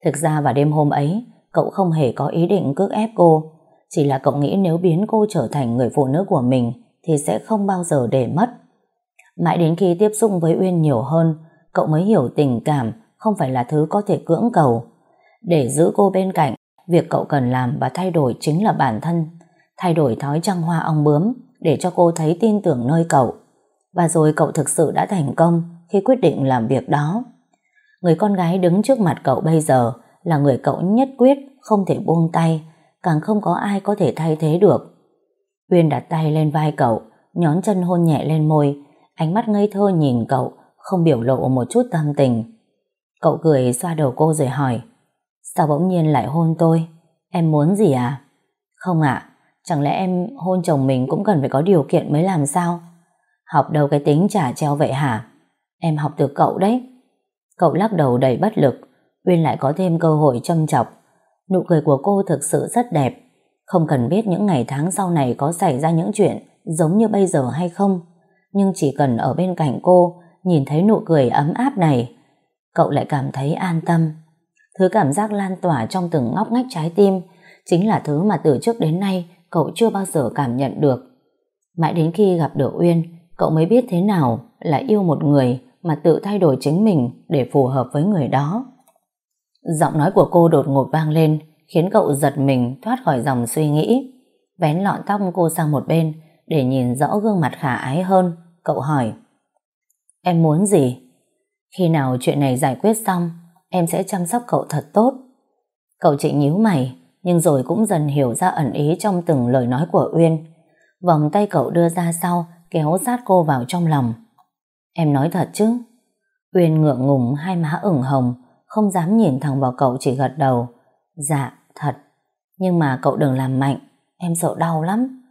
Thực ra vào đêm hôm ấy, cậu không hề có ý định cưỡng ép cô. Chỉ là cậu nghĩ nếu biến cô trở thành người phụ nữ của mình thì sẽ không bao giờ để mất. Mãi đến khi tiếp xúc với Uyên nhiều hơn, cậu mới hiểu tình cảm không phải là thứ có thể cưỡng cầu. Để giữ cô bên cạnh, việc cậu cần làm và thay đổi chính là bản thân, thay đổi thói trăng hoa ong bướm để cho cô thấy tin tưởng nơi cậu. Và rồi cậu thực sự đã thành công khi quyết định làm việc đó. Người con gái đứng trước mặt cậu bây giờ là người cậu nhất quyết không thể buông tay, càng không có ai có thể thay thế được. Uyên đặt tay lên vai cậu, nhón chân hôn nhẹ lên môi, ánh mắt ngây thơ nhìn cậu, không biểu lộ một chút tâm tình. Cậu cười xoa đầu cô rồi hỏi, sao bỗng nhiên lại hôn tôi? Em muốn gì à? Không ạ, chẳng lẽ em hôn chồng mình cũng cần phải có điều kiện mới làm sao? Học đâu cái tính trả treo vậy hả? Em học từ cậu đấy. Cậu lắc đầu đầy bất lực, Uyên lại có thêm cơ hội châm chọc. Nụ cười của cô thực sự rất đẹp. Không cần biết những ngày tháng sau này có xảy ra những chuyện giống như bây giờ hay không. Nhưng chỉ cần ở bên cạnh cô, nhìn thấy nụ cười ấm áp này, cậu lại cảm thấy an tâm. Thứ cảm giác lan tỏa trong từng ngóc ngách trái tim chính là thứ mà từ trước đến nay cậu chưa bao giờ cảm nhận được. Mãi đến khi gặp được Uyên, cậu mới biết thế nào là yêu một người mà tự thay đổi chính mình để phù hợp với người đó. Giọng nói của cô đột ngột vang lên khiến cậu giật mình thoát khỏi dòng suy nghĩ. Vén lọn tóc cô sang một bên để nhìn rõ gương mặt khả ái hơn. Cậu hỏi Em muốn gì? Khi nào chuyện này giải quyết xong em sẽ chăm sóc cậu thật tốt. Cậu trịnh nhíu mày nhưng rồi cũng dần hiểu ra ẩn ý trong từng lời nói của Uyên. Vòng tay cậu đưa ra sau kéo sát cô vào trong lòng. Em nói thật chứ? Uyên ngượng ngùng hai má ửng hồng không dám nhìn thẳng vào cậu chỉ gật đầu. Dạ, thật. Nhưng mà cậu đừng làm mạnh, em sợ đau lắm.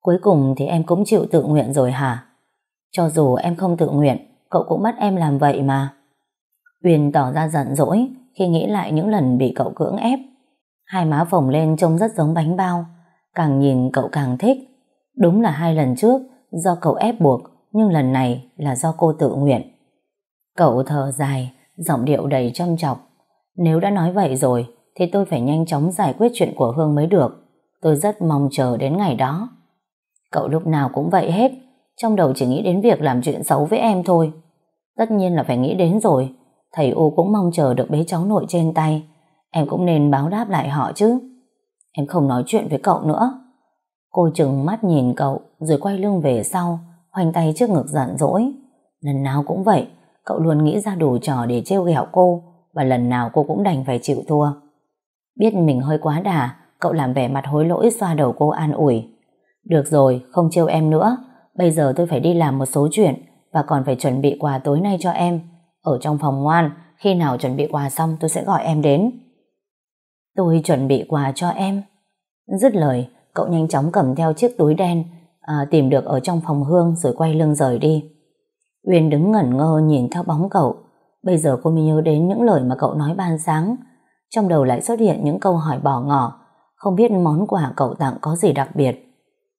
Cuối cùng thì em cũng chịu tự nguyện rồi hả? Cho dù em không tự nguyện, cậu cũng bắt em làm vậy mà. Uyên tỏ ra giận dỗi khi nghĩ lại những lần bị cậu cưỡng ép. Hai má phồng lên trông rất giống bánh bao, càng nhìn cậu càng thích. Đúng là hai lần trước do cậu ép buộc, nhưng lần này là do cô tự nguyện. Cậu thở dài, giọng điệu đầy châm chọc. Nếu đã nói vậy rồi, thì tôi phải nhanh chóng giải quyết chuyện của Hương mới được. Tôi rất mong chờ đến ngày đó. Cậu lúc nào cũng vậy hết, trong đầu chỉ nghĩ đến việc làm chuyện xấu với em thôi. Tất nhiên là phải nghĩ đến rồi, thầy U cũng mong chờ được bế cháu nội trên tay. Em cũng nên báo đáp lại họ chứ. Em không nói chuyện với cậu nữa. Cô chừng mắt nhìn cậu rồi quay lưng về sau, khoanh tay trước ngực giận dỗi. Lần nào cũng vậy, cậu luôn nghĩ ra đủ trò để trêu ghẹo cô và lần nào cô cũng đành phải chịu thua. Biết mình hơi quá đà, cậu làm vẻ mặt hối lỗi xoa đầu cô an ủi. Được rồi, không trêu em nữa. Bây giờ tôi phải đi làm một số chuyện và còn phải chuẩn bị quà tối nay cho em. Ở trong phòng ngoan, khi nào chuẩn bị quà xong tôi sẽ gọi em đến. Tôi chuẩn bị quà cho em. Dứt lời, cậu nhanh chóng cầm theo chiếc túi đen à, tìm được ở trong phòng Hương rồi quay lưng rời đi. Uyên đứng ngẩn ngơ nhìn theo bóng cậu. Bây giờ cô mới nhớ đến những lời mà cậu nói ban sáng. Trong đầu lại xuất hiện những câu hỏi bỏ ngỏ, không biết món quà cậu tặng có gì đặc biệt.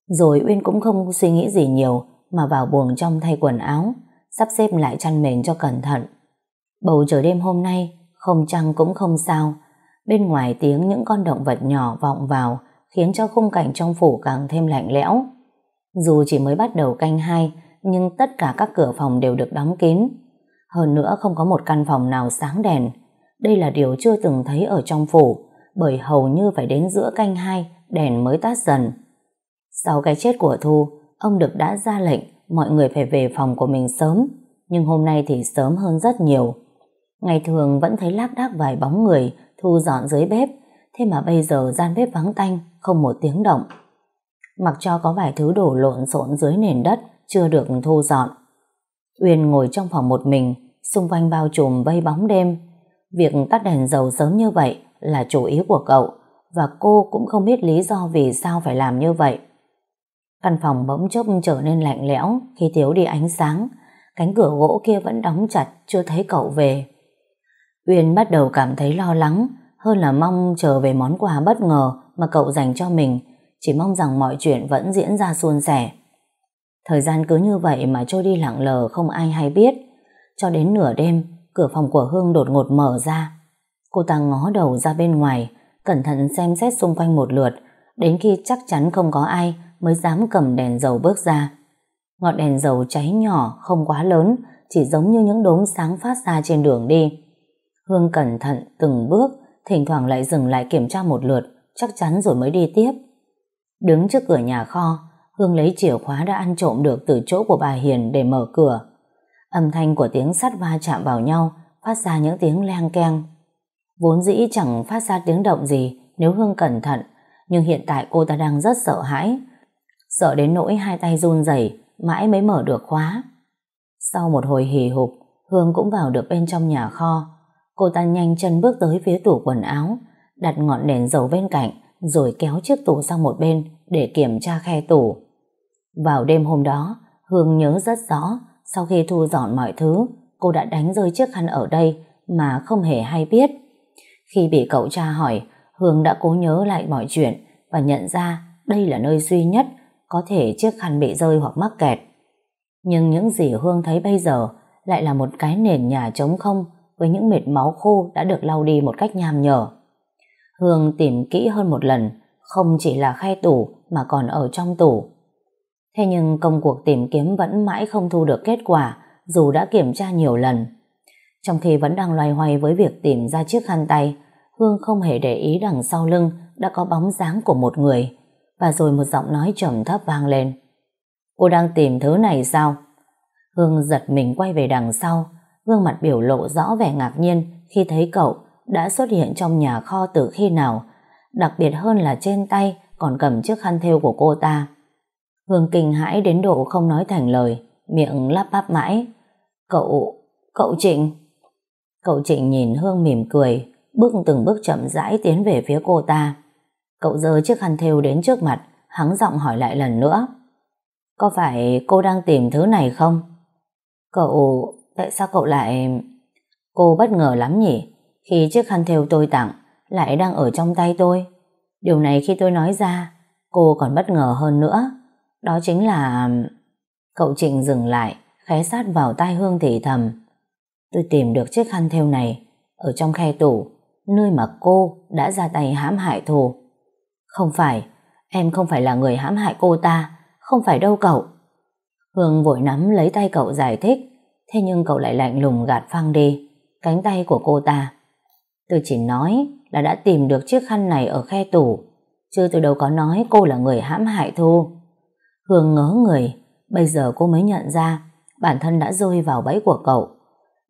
Rồi Uyên cũng không suy nghĩ gì nhiều mà vào buồng trong thay quần áo, sắp xếp lại chăn mền cho cẩn thận. Bầu trời đêm hôm nay, không trăng cũng không sao. Bên ngoài tiếng những con động vật nhỏ vọng vào khiến cho khung cảnh trong phủ càng thêm lạnh lẽo. Dù chỉ mới bắt đầu canh hai, nhưng tất cả các cửa phòng đều được đóng kín. Hơn nữa không có một căn phòng nào sáng đèn. Đây là điều chưa từng thấy ở trong phủ, bởi hầu như phải đến giữa canh hai, đèn mới tắt dần. Sau cái chết của Thu, ông Đực đã ra lệnh mọi người phải về phòng của mình sớm, nhưng hôm nay thì sớm hơn rất nhiều. Ngày thường vẫn thấy lác đác vài bóng người thu dọn dưới bếp, thế mà bây giờ gian bếp vắng tanh, không một tiếng động. Mặc cho có vài thứ đổ lộn xộn dưới nền đất chưa được thu dọn. Uyên ngồi trong phòng một mình, xung quanh bao trùm vây bóng đêm. Việc tắt đèn dầu sớm như vậy là chủ ý của cậu, và cô cũng không biết lý do vì sao phải làm như vậy. Căn phòng bỗng chốc trở nên lạnh lẽo khi thiếu đi ánh sáng. Cánh cửa gỗ kia vẫn đóng chặt, chưa thấy cậu về. Uyên bắt đầu cảm thấy lo lắng, hơn là mong chờ về món quà bất ngờ mà cậu dành cho mình, chỉ mong rằng mọi chuyện vẫn diễn ra suôn sẻ. Thời gian cứ như vậy mà trôi đi lặng lờ không ai hay biết. Cho đến nửa đêm, cửa phòng của Hương đột ngột mở ra. Cô ta ngó đầu ra bên ngoài, cẩn thận xem xét xung quanh một lượt, đến khi chắc chắn không có ai mới dám cầm đèn dầu bước ra. Ngọn đèn dầu cháy nhỏ, không quá lớn, chỉ giống như những đốm sáng phát ra trên đường đi. Hương cẩn thận từng bước, thỉnh thoảng lại dừng lại kiểm tra một lượt, chắc chắn rồi mới đi tiếp. Đứng trước cửa nhà kho, Hương lấy chìa khóa đã ăn trộm được từ chỗ của bà Hiền để mở cửa. Âm thanh của tiếng sắt va chạm vào nhau phát ra những tiếng leng keng. Vốn dĩ chẳng phát ra tiếng động gì nếu Hương cẩn thận, nhưng hiện tại cô ta đang rất sợ hãi. Sợ đến nỗi hai tay run rẩy mãi mới mở được khóa. Sau một hồi hì hục, Hương cũng vào được bên trong nhà kho. Cô ta nhanh chân bước tới phía tủ quần áo, đặt ngọn đèn dầu bên cạnh, rồi kéo chiếc tủ sang một bên để kiểm tra khe tủ. Vào đêm hôm đó, Hương nhớ rất rõ, sau khi thu dọn mọi thứ, cô đã đánh rơi chiếc khăn ở đây mà không hề hay biết. Khi bị cậu cha hỏi, Hương đã cố nhớ lại mọi chuyện và nhận ra đây là nơi duy nhất có thể chiếc khăn bị rơi hoặc mắc kẹt. Nhưng những gì Hương thấy bây giờ lại là một cái nền nhà trống không với những mệt máu khô đã được lau đi một cách nham nhở. Hương tìm kỹ hơn một lần, không chỉ là khay tủ mà còn ở trong tủ. Thế nhưng công cuộc tìm kiếm vẫn mãi không thu được kết quả dù đã kiểm tra nhiều lần. Trong khi vẫn đang loay hoay với việc tìm ra chiếc khăn tay, Hương không hề để ý đằng sau lưng đã có bóng dáng của một người và rồi một giọng nói trầm thấp vang lên. Cô đang tìm thứ này sao? Hương giật mình quay về đằng sau, gương mặt biểu lộ rõ vẻ ngạc nhiên khi thấy cậu đã xuất hiện trong nhà kho từ khi nào, đặc biệt hơn là trên tay còn cầm chiếc khăn thêu của cô ta. Hương kinh hãi đến độ không nói thành lời, miệng lắp bắp mãi. Cậu, cậu Trịnh. Cậu Trịnh nhìn Hương mỉm cười, bước từng bước chậm rãi tiến về phía cô ta. Cậu giơ chiếc khăn thêu đến trước mặt, hắn giọng hỏi lại lần nữa. Có phải cô đang tìm thứ này không? Cậu, tại sao cậu lại... Cô bất ngờ lắm nhỉ, khi chiếc khăn thêu tôi tặng lại đang ở trong tay tôi. Điều này khi tôi nói ra, cô còn bất ngờ hơn nữa. Đó chính là... Cậu Trịnh dừng lại, khé sát vào tai Hương thì thầm. Tôi tìm được chiếc khăn thêu này ở trong khe tủ, nơi mà cô đã ra tay hãm hại thù. Không phải, em không phải là người hãm hại cô ta, không phải đâu cậu. Hương vội nắm lấy tay cậu giải thích, thế nhưng cậu lại lạnh lùng gạt phăng đi, cánh tay của cô ta. Tôi chỉ nói là đã tìm được chiếc khăn này ở khe tủ, chứ tôi đâu có nói cô là người hãm hại Thu. Hương ngớ người, bây giờ cô mới nhận ra bản thân đã rơi vào bẫy của cậu.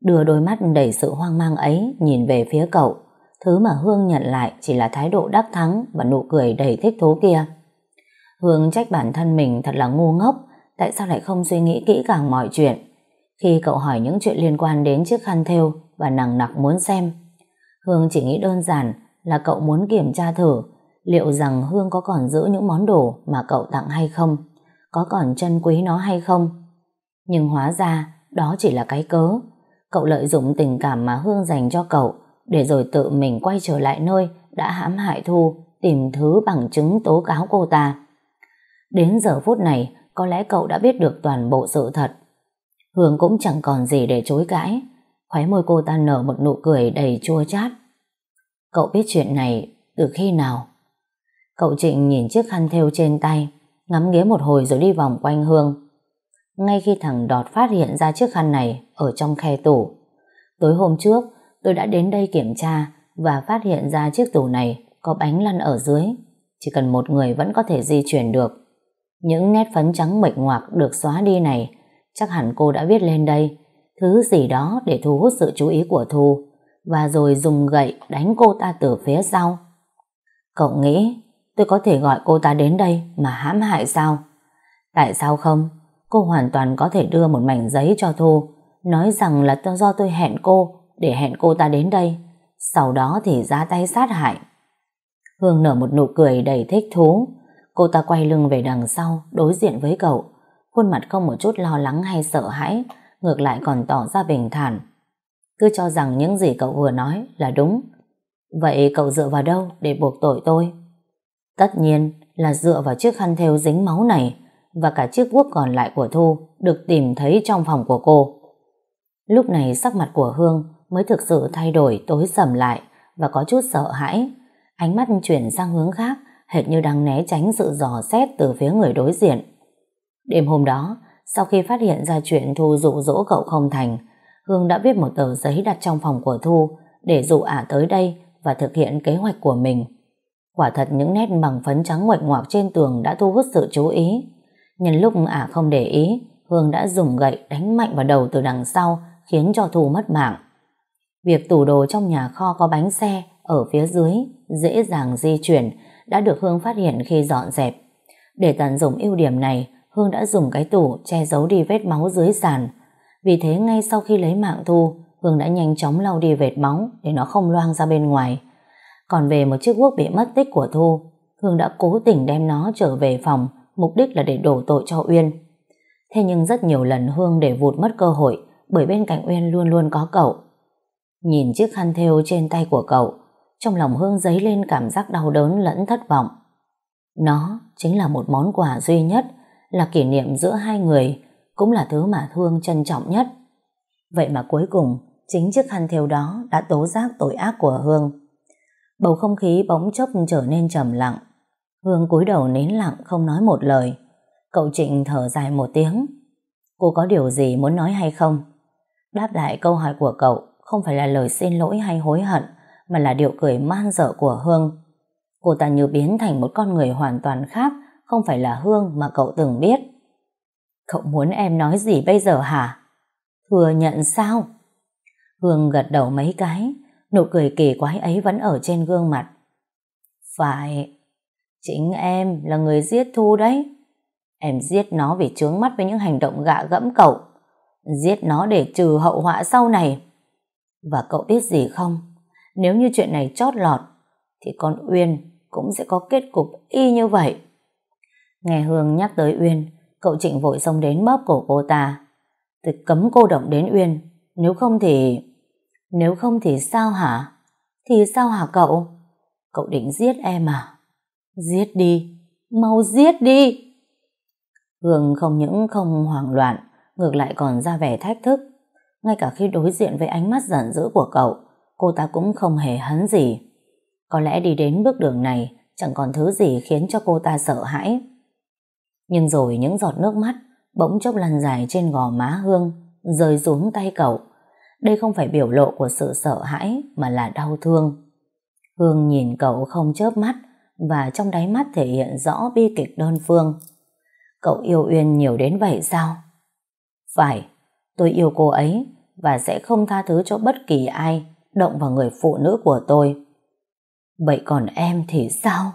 Đưa đôi mắt đầy sự hoang mang ấy nhìn về phía cậu, thứ mà Hương nhận lại chỉ là thái độ đắc thắng và nụ cười đầy thích thú kia. Hương trách bản thân mình thật là ngu ngốc, tại sao lại không suy nghĩ kỹ càng mọi chuyện. Khi cậu hỏi những chuyện liên quan đến chiếc khăn thêu và nằng nặc muốn xem, Hương chỉ nghĩ đơn giản là cậu muốn kiểm tra thử liệu rằng Hương có còn giữ những món đồ mà cậu tặng hay không, có còn trân quý nó hay không. Nhưng hóa ra đó chỉ là cái cớ. Cậu lợi dụng tình cảm mà Hương dành cho cậu để rồi tự mình quay trở lại nơi đã hãm hại Thu tìm thứ bằng chứng tố cáo cô ta. Đến giờ phút này có lẽ cậu đã biết được toàn bộ sự thật. Hương cũng chẳng còn gì để chối cãi. Khóe môi cô ta nở một nụ cười đầy chua chát. Cậu biết chuyện này từ khi nào? Cậu Trịnh nhìn chiếc khăn thêu trên tay, ngắm nghía một hồi rồi đi vòng quanh Hương. Ngay khi thằng Đọt phát hiện ra chiếc khăn này ở trong khe tủ. Tối hôm trước, tôi đã đến đây kiểm tra và phát hiện ra chiếc tủ này có bánh lăn ở dưới. Chỉ cần một người vẫn có thể di chuyển được. Những nét phấn trắng mệch ngoạc được xóa đi này, chắc hẳn cô đã viết lên đây. Thứ gì đó để thu hút sự chú ý của Thu và rồi dùng gậy đánh cô ta từ phía sau. Cậu nghĩ tôi có thể gọi cô ta đến đây mà hãm hại sao? Tại sao không? Cô hoàn toàn có thể đưa một mảnh giấy cho Thu, nói rằng là do tôi hẹn cô để hẹn cô ta đến đây, sau đó thì ra tay sát hại. Hương nở một nụ cười đầy thích thú, cô ta quay lưng về đằng sau, đối diện với cậu, khuôn mặt không một chút lo lắng hay sợ hãi, ngược lại còn tỏ ra bình thản. Cứ cho rằng những gì cậu vừa nói là đúng. Vậy cậu dựa vào đâu để buộc tội tôi? Tất nhiên là dựa vào chiếc khăn thêu dính máu này và cả chiếc guốc còn lại của Thu được tìm thấy trong phòng của cô. Lúc này sắc mặt của Hương mới thực sự thay đổi tối sầm lại và có chút sợ hãi. Ánh mắt chuyển sang hướng khác hệt như đang né tránh sự dò xét từ phía người đối diện. Đêm hôm đó, sau khi phát hiện ra chuyện Thu dụ dỗ cậu không thành, Hương đã viết một tờ giấy đặt trong phòng của Thu để dụ ả tới đây và thực hiện kế hoạch của mình. Quả thật những nét bằng phấn trắng ngoạch ngoạc trên tường đã thu hút sự chú ý. Nhân lúc ả không để ý, Hương đã dùng gậy đánh mạnh vào đầu từ đằng sau khiến cho Thu mất mạng. Việc tủ đồ trong nhà kho có bánh xe ở phía dưới dễ dàng di chuyển đã được Hương phát hiện khi dọn dẹp. Để tận dụng ưu điểm này, Hương đã dùng cái tủ che giấu đi vết máu dưới sàn. Vì thế ngay sau khi lấy mạng Thu, Hương đã nhanh chóng lau đi vệt máu để nó không loang ra bên ngoài. Còn về một chiếc guốc bị mất tích của Thu, Hương đã cố tình đem nó trở về phòng, mục đích là để đổ tội cho Uyên. Thế nhưng rất nhiều lần Hương để vụt mất cơ hội bởi bên cạnh Uyên luôn luôn có cậu. Nhìn chiếc khăn thêu trên tay của cậu, trong lòng Hương dấy lên cảm giác đau đớn lẫn thất vọng. Nó chính là một món quà duy nhất, là kỷ niệm giữa hai người, cũng là thứ mà Hương trân trọng nhất. Vậy mà cuối cùng, chính chiếc khăn thêu đó đã tố giác tội ác của Hương. Bầu không khí bỗng chốc trở nên trầm lặng. Hương cúi đầu nín lặng không nói một lời. Cậu Trịnh thở dài một tiếng. Cô có điều gì muốn nói hay không? Đáp lại câu hỏi của cậu không phải là lời xin lỗi hay hối hận, mà là điệu cười man dở của Hương. Cô ta như biến thành một con người hoàn toàn khác, không phải là Hương mà cậu từng biết. Cậu muốn em nói gì bây giờ hả? Thừa nhận sao? Hương gật đầu mấy cái, nụ cười kỳ quái ấy vẫn ở trên gương mặt. Phải, chính em là người giết Thu đấy. Em giết nó vì trướng mắt với những hành động gạ gẫm cậu. Giết nó để trừ hậu họa sau này. Và cậu biết gì không? Nếu như chuyện này chót lọt, thì con Uyên cũng sẽ có kết cục y như vậy. Nghe Hương nhắc tới Uyên, cậu Trịnh vội xông đến bóp cổ cô ta. Tôi cấm cô động đến Uyên, nếu không thì... Nếu không thì sao hả? Thì sao hả cậu? Cậu định giết em à? Giết đi, mau giết đi! Hương không những không hoảng loạn, ngược lại còn ra vẻ thách thức. Ngay cả khi đối diện với ánh mắt giận dữ của cậu, cô ta cũng không hề hấn gì. Có lẽ đi đến bước đường này chẳng còn thứ gì khiến cho cô ta sợ hãi. Nhưng rồi những giọt nước mắt bỗng chốc lăn dài trên gò má Hương, rơi xuống tay cậu. Đây không phải biểu lộ của sự sợ hãi mà là đau thương. Hương nhìn cậu không chớp mắt và trong đáy mắt thể hiện rõ bi kịch đơn phương. Cậu yêu Uyên nhiều đến vậy sao? Phải, tôi yêu cô ấy và sẽ không tha thứ cho bất kỳ ai động vào người phụ nữ của tôi. Vậy còn em thì sao?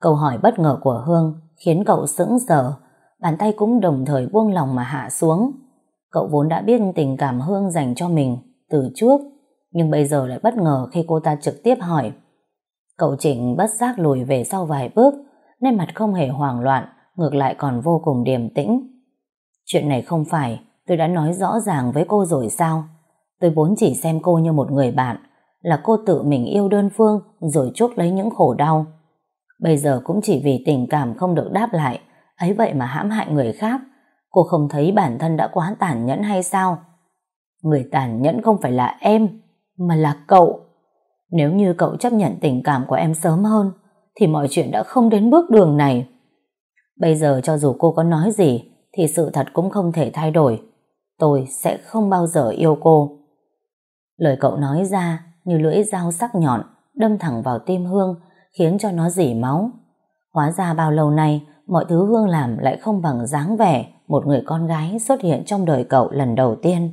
Câu hỏi bất ngờ của Hương khiến cậu sững sờ, bàn tay cũng đồng thời buông lòng mà hạ xuống. Cậu vốn đã biết tình cảm Hương dành cho mình từ trước, nhưng bây giờ lại bất ngờ khi cô ta trực tiếp hỏi. Cậu Trịnh bất giác lùi về sau vài bước, nên mặt không hề hoảng loạn, ngược lại còn vô cùng điềm tĩnh. Chuyện này không phải, tôi đã nói rõ ràng với cô rồi sao? Tôi vốn chỉ xem cô như một người bạn, là cô tự mình yêu đơn phương rồi chuốc lấy những khổ đau. Bây giờ cũng chỉ vì tình cảm không được đáp lại, ấy vậy mà hãm hại người khác. Cô không thấy bản thân đã quá tàn nhẫn hay sao? Người tàn nhẫn không phải là em, mà là cậu. Nếu như cậu chấp nhận tình cảm của em sớm hơn, thì mọi chuyện đã không đến bước đường này. Bây giờ cho dù cô có nói gì, thì sự thật cũng không thể thay đổi. Tôi sẽ không bao giờ yêu cô. Lời cậu nói ra như lưỡi dao sắc nhọn đâm thẳng vào tim Hương, khiến cho nó dỉ máu. Hóa ra bao lâu nay, mọi thứ Hương làm lại không bằng dáng vẻ một người con gái xuất hiện trong đời cậu lần đầu tiên.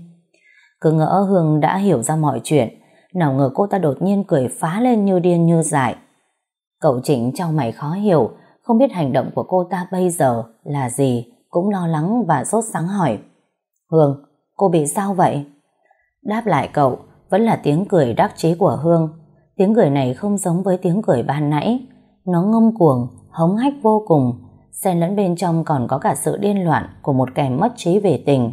Cứ ngỡ Hương đã hiểu ra mọi chuyện, nào ngờ cô ta đột nhiên cười phá lên như điên như dại. Cậu chỉnh trong mày khó hiểu, không biết hành động của cô ta bây giờ là gì, cũng lo lắng và sốt sáng hỏi Hương, cô bị sao vậy? Đáp lại cậu vẫn là tiếng cười đắc chí của Hương. Tiếng cười này không giống với tiếng cười ban nãy. Nó ngông cuồng, hống hách vô cùng, xen lẫn bên trong còn có cả sự điên loạn của một kẻ mất trí về tình.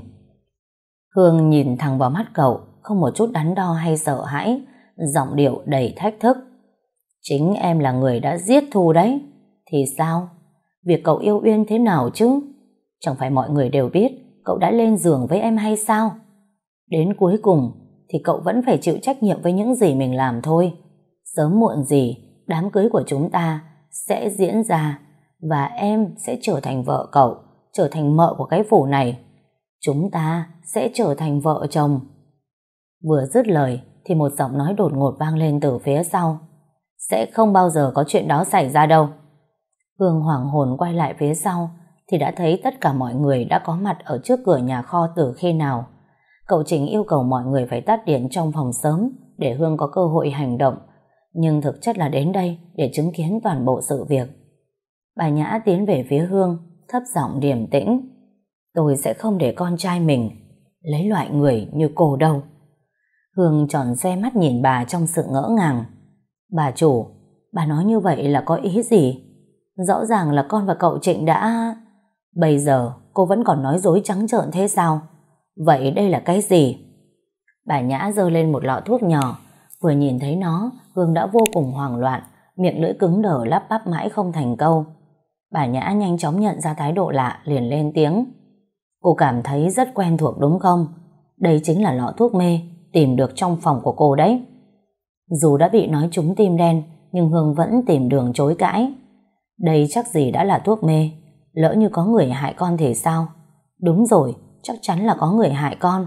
Hương nhìn thẳng vào mắt cậu, không một chút đắn đo hay sợ hãi, giọng điệu đầy thách thức. Chính em là người đã giết Thu đấy. Thì sao? Việc cậu yêu Uyên thế nào chứ? Chẳng phải mọi người đều biết cậu đã lên giường với em hay sao? Đến cuối cùng thì cậu vẫn phải chịu trách nhiệm với những gì mình làm thôi. Sớm muộn gì, đám cưới của chúng ta sẽ diễn ra và em sẽ trở thành vợ cậu, trở thành mợ của cái phủ này. Chúng ta sẽ trở thành vợ chồng. Vừa dứt lời thì một giọng nói đột ngột vang lên từ phía sau. Sẽ không bao giờ có chuyện đó xảy ra đâu. Hương hoảng hồn quay lại phía sau thì đã thấy tất cả mọi người đã có mặt ở trước cửa nhà kho từ khi nào. Cậu Trình yêu cầu mọi người phải tắt điện trong phòng sớm để Hương có cơ hội hành động, nhưng thực chất là đến đây để chứng kiến toàn bộ sự việc. Bà Nhã tiến về phía Hương, thấp giọng điềm tĩnh. Tôi sẽ không để con trai mình lấy loại người như cô đâu. Hương tròn xe mắt nhìn bà trong sự ngỡ ngàng. Bà chủ, bà nói như vậy là có ý gì? Rõ ràng là con và cậu Trịnh đã... Bây giờ cô vẫn còn nói dối trắng trợn thế sao? Vậy đây là cái gì? Bà Nhã giơ lên một lọ thuốc nhỏ, vừa nhìn thấy nó, Hương đã vô cùng hoảng loạn, miệng lưỡi cứng đờ lắp bắp mãi không thành câu. Bà Nhã nhanh chóng nhận ra thái độ lạ, liền lên tiếng. Cô cảm thấy rất quen thuộc đúng không? Đây chính là lọ thuốc mê tìm được trong phòng của cô đấy. Dù đã bị nói trúng tim đen, nhưng Hương vẫn tìm đường chối cãi. Đây chắc gì đã là thuốc mê, lỡ như có người hại con thì sao? Đúng rồi, chắc chắn là có người hại con.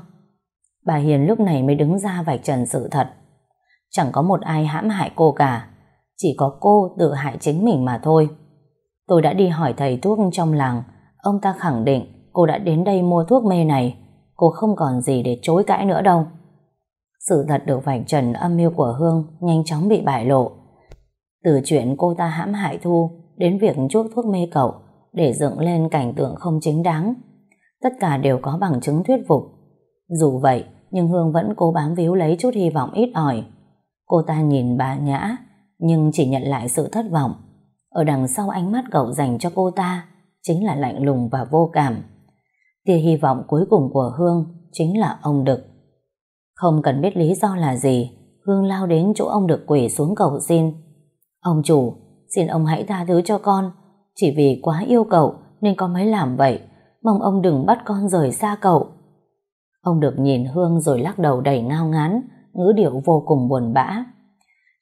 Bà Hiền lúc này mới đứng ra vạch trần sự thật. Chẳng có một ai hãm hại cô cả, chỉ có cô tự hại chính mình mà thôi. Tôi đã đi hỏi thầy thuốc trong làng, ông ta khẳng định cô đã đến đây mua thuốc mê này, cô không còn gì để chối cãi nữa đâu. Sự thật được vạch trần âm mưu của Hương nhanh chóng bị bại lộ. Từ chuyện cô ta hãm hại Thu đến việc chuốc thuốc mê cậu để dựng lên cảnh tượng không chính đáng Tất cả đều có bằng chứng thuyết phục. Dù vậy, nhưng Hương vẫn cố bám víu lấy chút hy vọng ít ỏi. Cô ta nhìn bà Nhã, nhưng chỉ nhận lại sự thất vọng. Ở đằng sau ánh mắt cậu dành cho cô ta, chính là lạnh lùng và vô cảm. Tia hy vọng cuối cùng của Hương chính là ông Đực. Không cần biết lý do là gì, Hương lao đến chỗ ông Đực quỷ xuống cầu xin. Ông chủ, xin ông hãy tha thứ cho con, chỉ vì quá yêu cậu nên con mới làm vậy, mong ông đừng bắt con rời xa cậu. Ông được nhìn Hương rồi lắc đầu đầy ngao ngán, ngữ điệu vô cùng buồn bã.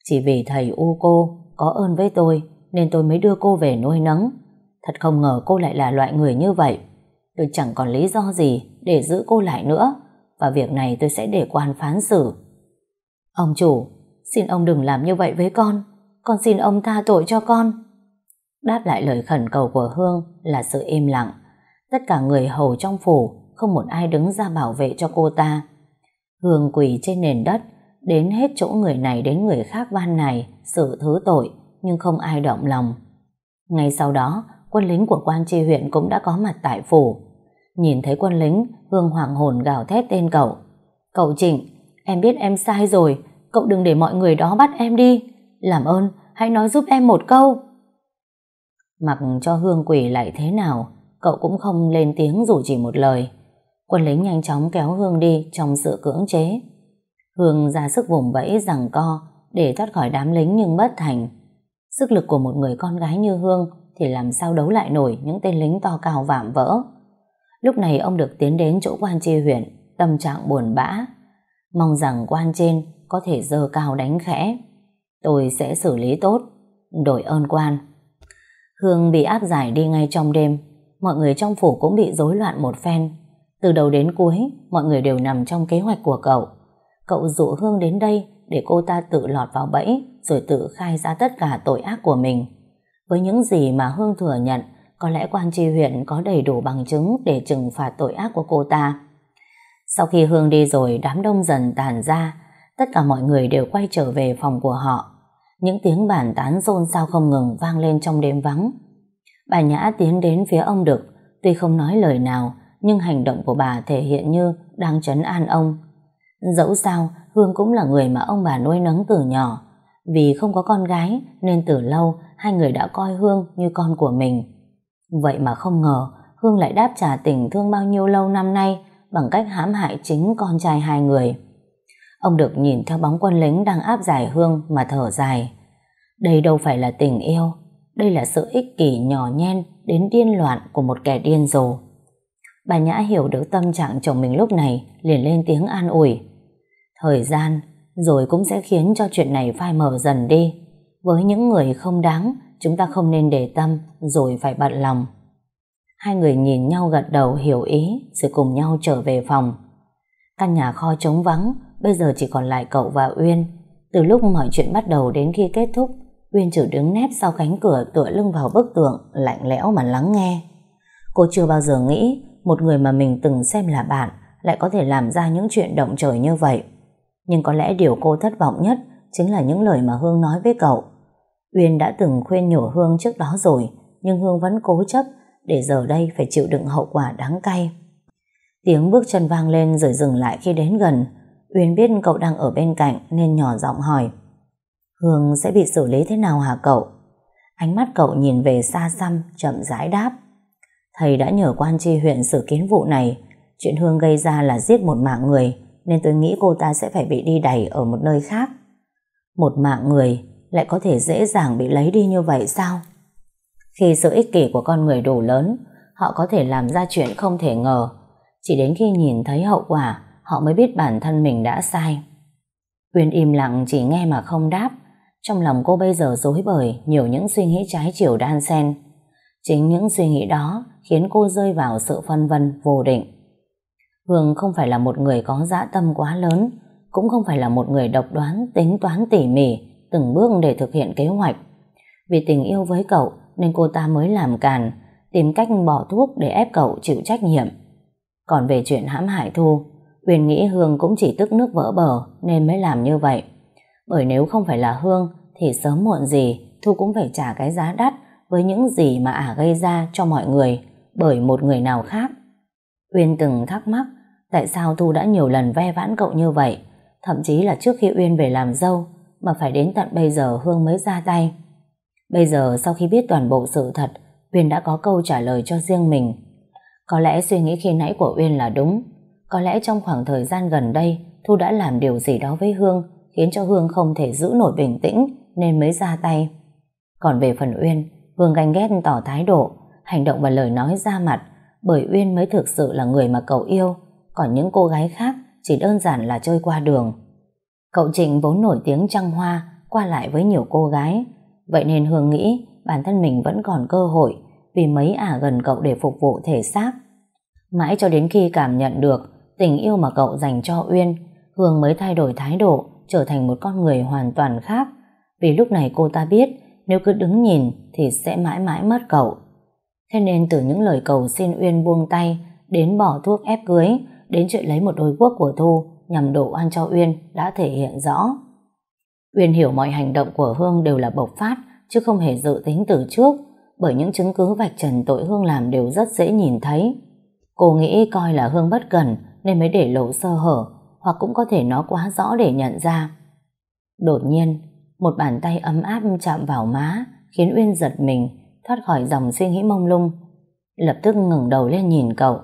Chỉ vì thầy u cô có ơn với tôi nên tôi mới đưa cô về nuôi nấng. Thật không ngờ cô lại là loại người như vậy. Tôi chẳng còn lý do gì để giữ cô lại nữa và việc này tôi sẽ để quan phán xử. Ông chủ, xin ông đừng làm như vậy với con. Con xin ông tha tội cho con. Đáp lại lời khẩn cầu của Hương là sự im lặng. Tất cả người hầu trong phủ không một ai đứng ra bảo vệ cho cô ta. Hương quỳ trên nền đất, đến hết chỗ người này đến người khác van này, sự thứ tội, nhưng không ai động lòng. Ngay sau đó, quân lính của quan tri huyện cũng đã có mặt tại phủ. Nhìn thấy quân lính, Hương hoàng hồn gào thét tên cậu. Cậu Trịnh, em biết em sai rồi, cậu đừng để mọi người đó bắt em đi. Làm ơn, hãy nói giúp em một câu. Mặc cho Hương quỷ lại thế nào, cậu cũng không lên tiếng dù chỉ một lời. Quân lính nhanh chóng kéo Hương đi trong sự cưỡng chế. Hương ra sức vùng vẫy rằng co để thoát khỏi đám lính nhưng bất thành. Sức lực của một người con gái như Hương thì làm sao đấu lại nổi những tên lính to cao vạm vỡ. Lúc này ông được tiến đến chỗ quan tri huyện, tâm trạng buồn bã. Mong rằng quan trên có thể dơ cao đánh khẽ. Tôi sẽ xử lý tốt, đổi ơn quan. Hương bị áp giải đi ngay trong đêm, mọi người trong phủ cũng bị rối loạn một phen. Từ đầu đến cuối, mọi người đều nằm trong kế hoạch của cậu. Cậu dụ Hương đến đây để cô ta tự lọt vào bẫy rồi tự khai ra tất cả tội ác của mình. Với những gì mà Hương thừa nhận, có lẽ quan tri huyện có đầy đủ bằng chứng để trừng phạt tội ác của cô ta. Sau khi Hương đi rồi, đám đông dần tàn ra, tất cả mọi người đều quay trở về phòng của họ. Những tiếng bàn tán rôn sao không ngừng vang lên trong đêm vắng. Bà Nhã tiến đến phía ông Đực, tuy không nói lời nào, nhưng hành động của bà thể hiện như đang trấn an ông. Dẫu sao, Hương cũng là người mà ông bà nuôi nấng từ nhỏ. Vì không có con gái, nên từ lâu hai người đã coi Hương như con của mình. Vậy mà không ngờ, Hương lại đáp trả tình thương bao nhiêu lâu năm nay bằng cách hãm hại chính con trai hai người. Ông được nhìn theo bóng quân lính đang áp giải Hương mà thở dài. Đây đâu phải là tình yêu, đây là sự ích kỷ nhỏ nhen đến điên loạn của một kẻ điên rồ. Bà Nhã hiểu được tâm trạng chồng mình lúc này liền lên tiếng an ủi. Thời gian rồi cũng sẽ khiến cho chuyện này phai mờ dần đi. Với những người không đáng, chúng ta không nên để tâm rồi phải bận lòng. Hai người nhìn nhau gật đầu hiểu ý rồi cùng nhau trở về phòng. Căn nhà kho trống vắng, bây giờ chỉ còn lại cậu và Uyên. Từ lúc mọi chuyện bắt đầu đến khi kết thúc, Uyên chỉ đứng nép sau cánh cửa tựa lưng vào bức tượng, lạnh lẽo mà lắng nghe. Cô chưa bao giờ nghĩ một người mà mình từng xem là bạn lại có thể làm ra những chuyện động trời như vậy. Nhưng có lẽ điều cô thất vọng nhất chính là những lời mà Hương nói với cậu. Uyên đã từng khuyên nhủ Hương trước đó rồi, nhưng Hương vẫn cố chấp để giờ đây phải chịu đựng hậu quả đáng cay. Tiếng bước chân vang lên rồi dừng lại khi đến gần. Uyên biết cậu đang ở bên cạnh nên nhỏ giọng hỏi. Hương sẽ bị xử lý thế nào hả cậu? Ánh mắt cậu nhìn về xa xăm, chậm rãi đáp. Thầy đã nhờ quan tri huyện xử kiến vụ này. Chuyện Hương gây ra là giết một mạng người, nên tôi nghĩ cô ta sẽ phải bị đi đẩy ở một nơi khác. Một mạng người lại có thể dễ dàng bị lấy đi như vậy sao? Khi sự ích kỷ của con người đủ lớn, họ có thể làm ra chuyện không thể ngờ. Chỉ đến khi nhìn thấy hậu quả, họ mới biết bản thân mình đã sai. Uyên im lặng chỉ nghe mà không đáp. Trong lòng cô bây giờ dối bời, nhiều những suy nghĩ trái chiều đan xen. Chính những suy nghĩ đó khiến cô rơi vào sự phân vân vô định. Hương không phải là một người có dã tâm quá lớn, cũng không phải là một người độc đoán, tính toán tỉ mỉ, từng bước để thực hiện kế hoạch. Vì tình yêu với cậu nên cô ta mới làm càn, tìm cách bỏ thuốc để ép cậu chịu trách nhiệm. Còn về chuyện hãm hại Thu, Uyên nghĩ Hương cũng chỉ tức nước vỡ bờ nên mới làm như vậy. Bởi nếu không phải là Hương thì sớm muộn gì Thu cũng phải trả cái giá đắt với những gì mà ả gây ra cho mọi người bởi một người nào khác. Uyên từng thắc mắc tại sao Thu đã nhiều lần ve vãn cậu như vậy thậm chí là trước khi Uyên về làm dâu mà phải đến tận bây giờ Hương mới ra tay. Bây giờ sau khi biết toàn bộ sự thật, Uyên đã có câu trả lời cho riêng mình. Có lẽ suy nghĩ khi nãy của Uyên là đúng. Có lẽ trong khoảng thời gian gần đây, Thu đã làm điều gì đó với Hương, khiến cho Hương không thể giữ nổi bình tĩnh, nên mới ra tay. Còn về phần Uyên, Hương ganh ghét tỏ thái độ, hành động và lời nói ra mặt, bởi Uyên mới thực sự là người mà cậu yêu, còn những cô gái khác chỉ đơn giản là chơi qua đường. Cậu Trịnh vốn nổi tiếng trăng hoa, qua lại với nhiều cô gái, vậy nên Hương nghĩ bản thân mình vẫn còn cơ hội vì mấy ả gần cậu để phục vụ thể xác. Mãi cho đến khi cảm nhận được tình yêu mà cậu dành cho Uyên, Hương mới thay đổi thái độ, trở thành một con người hoàn toàn khác. Vì lúc này cô ta biết, nếu cứ đứng nhìn thì sẽ mãi mãi mất cậu. Thế nên từ những lời cầu xin Uyên buông tay, đến bỏ thuốc ép cưới, đến chuyện lấy một đôi quốc của Thu nhằm đổ oan cho Uyên đã thể hiện rõ. Uyên hiểu mọi hành động của Hương đều là bộc phát, chứ không hề dự tính từ trước, bởi những chứng cứ vạch trần tội Hương làm đều rất dễ nhìn thấy. Cô nghĩ coi là Hương bất cẩn nên mới để lộ sơ hở, hoặc cũng có thể nó quá rõ để nhận ra. Đột nhiên, một bàn tay ấm áp chạm vào má, khiến Uyên giật mình, thoát khỏi dòng suy nghĩ mông lung. Lập tức ngẩng đầu lên nhìn cậu,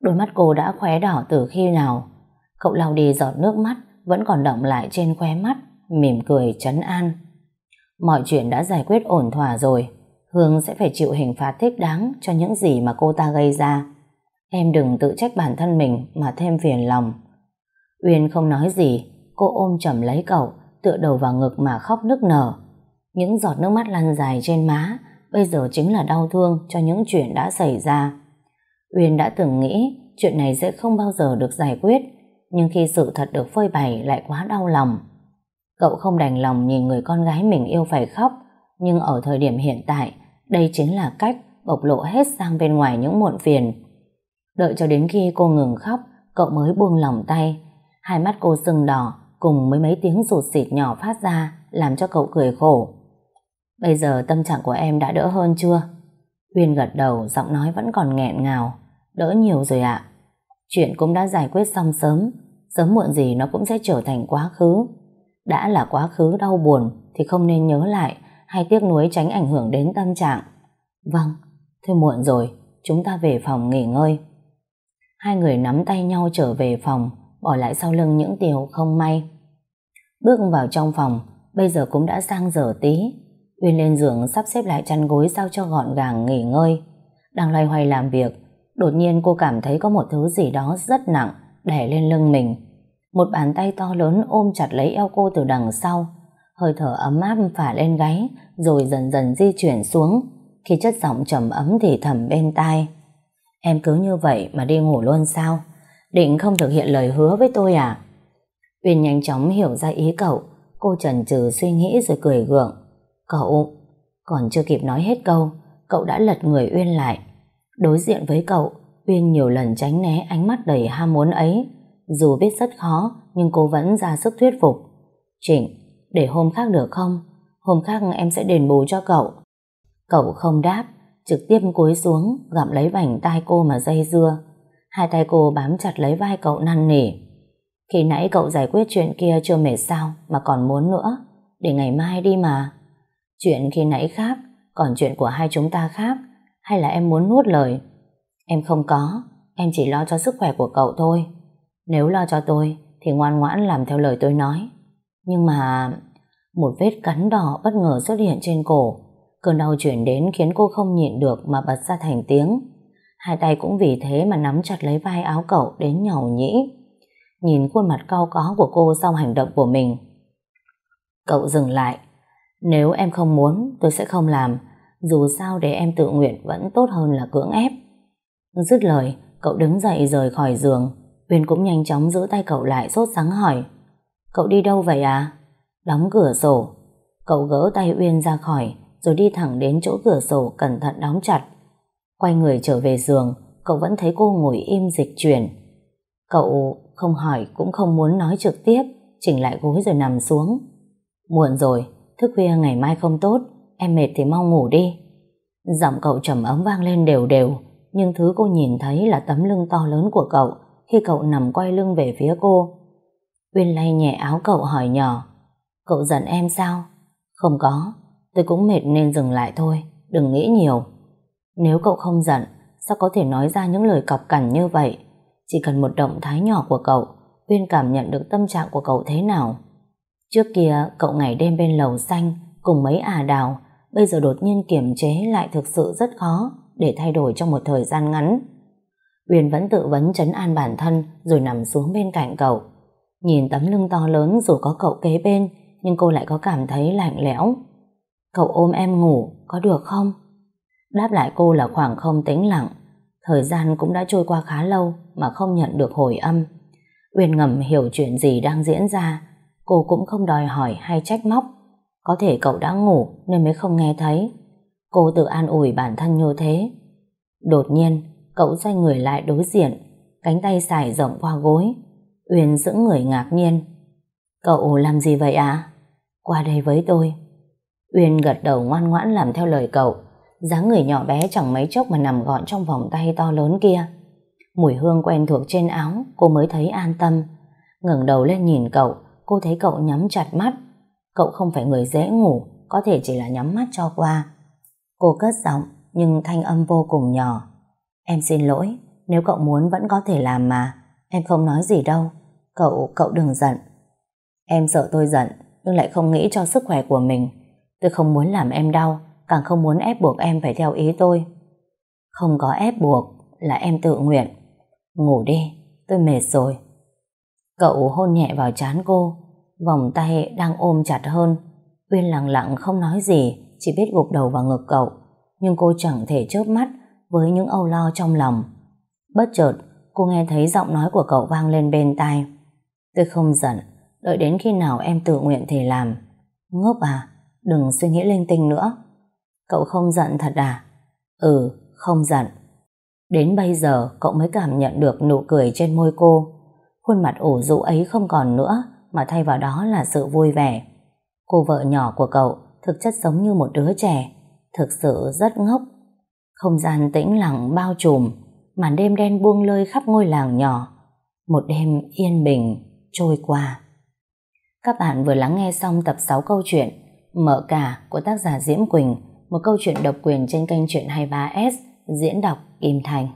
đôi mắt cô đã khóe đỏ từ khi nào. Cậu lau đi giọt nước mắt vẫn còn đọng lại trên khóe mắt, mỉm cười trấn an. Mọi chuyện đã giải quyết ổn thỏa rồi, Hương sẽ phải chịu hình phạt thích đáng cho những gì mà cô ta gây ra. Em đừng tự trách bản thân mình mà thêm phiền lòng. Uyên không nói gì, cô ôm chầm lấy cậu, tựa đầu vào ngực mà khóc nức nở. Những giọt nước mắt lăn dài trên má, bây giờ chính là đau thương cho những chuyện đã xảy ra. Uyên đã từng nghĩ chuyện này sẽ không bao giờ được giải quyết, nhưng khi sự thật được phơi bày lại quá đau lòng. Cậu không đành lòng nhìn người con gái mình yêu phải khóc, nhưng ở thời điểm hiện tại, đây chính là cách bộc lộ hết sang bên ngoài những muộn phiền. Đợi cho đến khi cô ngừng khóc, cậu mới buông lỏng tay. Hai mắt cô sưng đỏ, cùng với mấy tiếng rụt xịt nhỏ phát ra, làm cho cậu cười khổ. Bây giờ tâm trạng của em đã đỡ hơn chưa? Uyên gật đầu, giọng nói vẫn còn nghẹn ngào. Đỡ nhiều rồi ạ. Chuyện cũng đã giải quyết xong sớm, sớm muộn gì nó cũng sẽ trở thành quá khứ. Đã là quá khứ đau buồn thì không nên nhớ lại hay tiếc nuối tránh ảnh hưởng đến tâm trạng. Vâng, thôi muộn rồi, chúng ta về phòng nghỉ ngơi. Hai người nắm tay nhau trở về phòng, bỏ lại sau lưng những điều không may. Bước vào trong phòng, bây giờ cũng đã sang giờ tí. Uyên lên giường sắp xếp lại chăn gối sao cho gọn gàng nghỉ ngơi. Đang loay hoay làm việc, đột nhiên cô cảm thấy có một thứ gì đó rất nặng đè lên lưng mình. Một bàn tay to lớn ôm chặt lấy eo cô từ đằng sau, hơi thở ấm áp phả lên gáy, rồi dần dần di chuyển xuống, khi chất giọng trầm ấm thì thầm bên tai. Em cứ như vậy mà đi ngủ luôn sao? Định không thực hiện lời hứa với tôi à? Uyên nhanh chóng hiểu ra ý cậu, cô chần chừ suy nghĩ rồi cười gượng. Cậu, còn chưa kịp nói hết câu, cậu đã lật người Uyên lại. Đối diện với cậu, Uyên nhiều lần tránh né ánh mắt đầy ham muốn ấy. Dù biết rất khó, nhưng cô vẫn ra sức thuyết phục. Trịnh, để hôm khác được không? Hôm khác em sẽ đền bù cho cậu. Cậu không đáp, trực tiếp cúi xuống, gặm lấy vành tai cô mà dây dưa. Hai tay cô bám chặt lấy vai cậu năn nỉ. Khi nãy cậu giải quyết chuyện kia chưa mệt sao mà còn muốn nữa. Để ngày mai đi mà. Chuyện khi nãy khác, còn chuyện của hai chúng ta khác. Hay là em muốn nuốt lời? Em không có, em chỉ lo cho sức khỏe của cậu thôi. Nếu lo cho tôi, thì ngoan ngoãn làm theo lời tôi nói. Nhưng mà... Một vết cắn đỏ bất ngờ xuất hiện trên cổ. Cơn đau chuyển đến khiến cô không nhịn được mà bật ra thành tiếng. Hai tay cũng vì thế mà nắm chặt lấy vai áo cậu đến nhầu nhĩ. Nhìn khuôn mặt cao có của cô sau hành động của mình. Cậu dừng lại. Nếu em không muốn, tôi sẽ không làm. Dù sao để em tự nguyện vẫn tốt hơn là cưỡng ép. Dứt lời, cậu đứng dậy rời khỏi giường. Uyên cũng nhanh chóng giữ tay cậu lại sốt sắng hỏi. Cậu đi đâu vậy à? Đóng cửa sổ. Cậu gỡ tay Uyên ra khỏi, rồi đi thẳng đến chỗ cửa sổ cẩn thận đóng chặt. Quay người trở về giường, cậu vẫn thấy cô ngồi im dịch chuyển. Cậu không hỏi cũng không muốn nói trực tiếp, chỉnh lại gối rồi nằm xuống. Muộn rồi, thức khuya ngày mai không tốt, em mệt thì mau ngủ đi. Giọng cậu trầm ấm vang lên đều đều, nhưng thứ cô nhìn thấy là tấm lưng to lớn của cậu khi cậu nằm quay lưng về phía cô. Uyên lay nhẹ áo cậu hỏi nhỏ, Cậu giận em sao? Không có, tôi cũng mệt nên dừng lại thôi, đừng nghĩ nhiều. Nếu cậu không giận, sao có thể nói ra những lời cọc cằn như vậy? Chỉ cần một động thái nhỏ của cậu, Uyên cảm nhận được tâm trạng của cậu thế nào. Trước kia, cậu ngày đêm bên lầu xanh cùng mấy à đào, bây giờ đột nhiên kiềm chế lại thực sự rất khó để thay đổi trong một thời gian ngắn. Uyên vẫn tự vấn chấn an bản thân rồi nằm xuống bên cạnh cậu. Nhìn tấm lưng to lớn dù có cậu kế bên, nhưng cô lại có cảm thấy lạnh lẽo. Cậu ôm em ngủ, có được không? Đáp lại cô là khoảng không tĩnh lặng. Thời gian cũng đã trôi qua khá lâu mà không nhận được hồi âm. Uyên ngầm hiểu chuyện gì đang diễn ra. Cô cũng không đòi hỏi hay trách móc. Có thể cậu đã ngủ nên mới không nghe thấy. Cô tự an ủi bản thân như thế. Đột nhiên, cậu xoay người lại đối diện, cánh tay xài rộng qua gối. Uyên giữ người ngạc nhiên. Cậu làm gì vậy à? Qua đây với tôi. Uyên gật đầu ngoan ngoãn làm theo lời cậu. dáng người nhỏ bé chẳng mấy chốc mà nằm gọn trong vòng tay to lớn kia. Mùi hương quen thuộc trên áo, cô mới thấy an tâm. ngẩng đầu lên nhìn cậu, cô thấy cậu nhắm chặt mắt. Cậu không phải người dễ ngủ, có thể chỉ là nhắm mắt cho qua. Cô cất giọng, nhưng thanh âm vô cùng nhỏ. Em xin lỗi, nếu cậu muốn vẫn có thể làm mà. Em không nói gì đâu. Cậu, cậu đừng giận. Em sợ tôi giận, nhưng lại không nghĩ cho sức khỏe của mình. Tôi không muốn làm em đau, càng không muốn ép buộc em phải theo ý tôi. Không có ép buộc, là em tự nguyện. Ngủ đi, tôi mệt rồi. Cậu hôn nhẹ vào trán cô, vòng tay đang ôm chặt hơn. Uyên lặng lặng không nói gì, chỉ biết gục đầu vào ngực cậu. Nhưng cô chẳng thể chớp mắt với những âu lo trong lòng. Bất chợt, cô nghe thấy giọng nói của cậu vang lên bên tai. Tôi không giận, đợi đến khi nào em tự nguyện thì làm. Ngốc à, đừng suy nghĩ linh tinh nữa. Cậu không giận thật à? Ừ, không giận. Đến bây giờ cậu mới cảm nhận được nụ cười trên môi cô. Khuôn mặt ủ rũ ấy không còn nữa, mà thay vào đó là sự vui vẻ. Cô vợ nhỏ của cậu thực chất giống như một đứa trẻ, thực sự rất ngốc. Không gian tĩnh lặng bao trùm, màn đêm đen buông lơi khắp ngôi làng nhỏ. Một đêm yên bình trôi qua. Các bạn vừa lắng nghe xong tập 6 câu chuyện Mở cả của tác giả Diễm Quỳnh, một câu chuyện độc quyền trên kênh truyện 23S diễn đọc Kim Thành.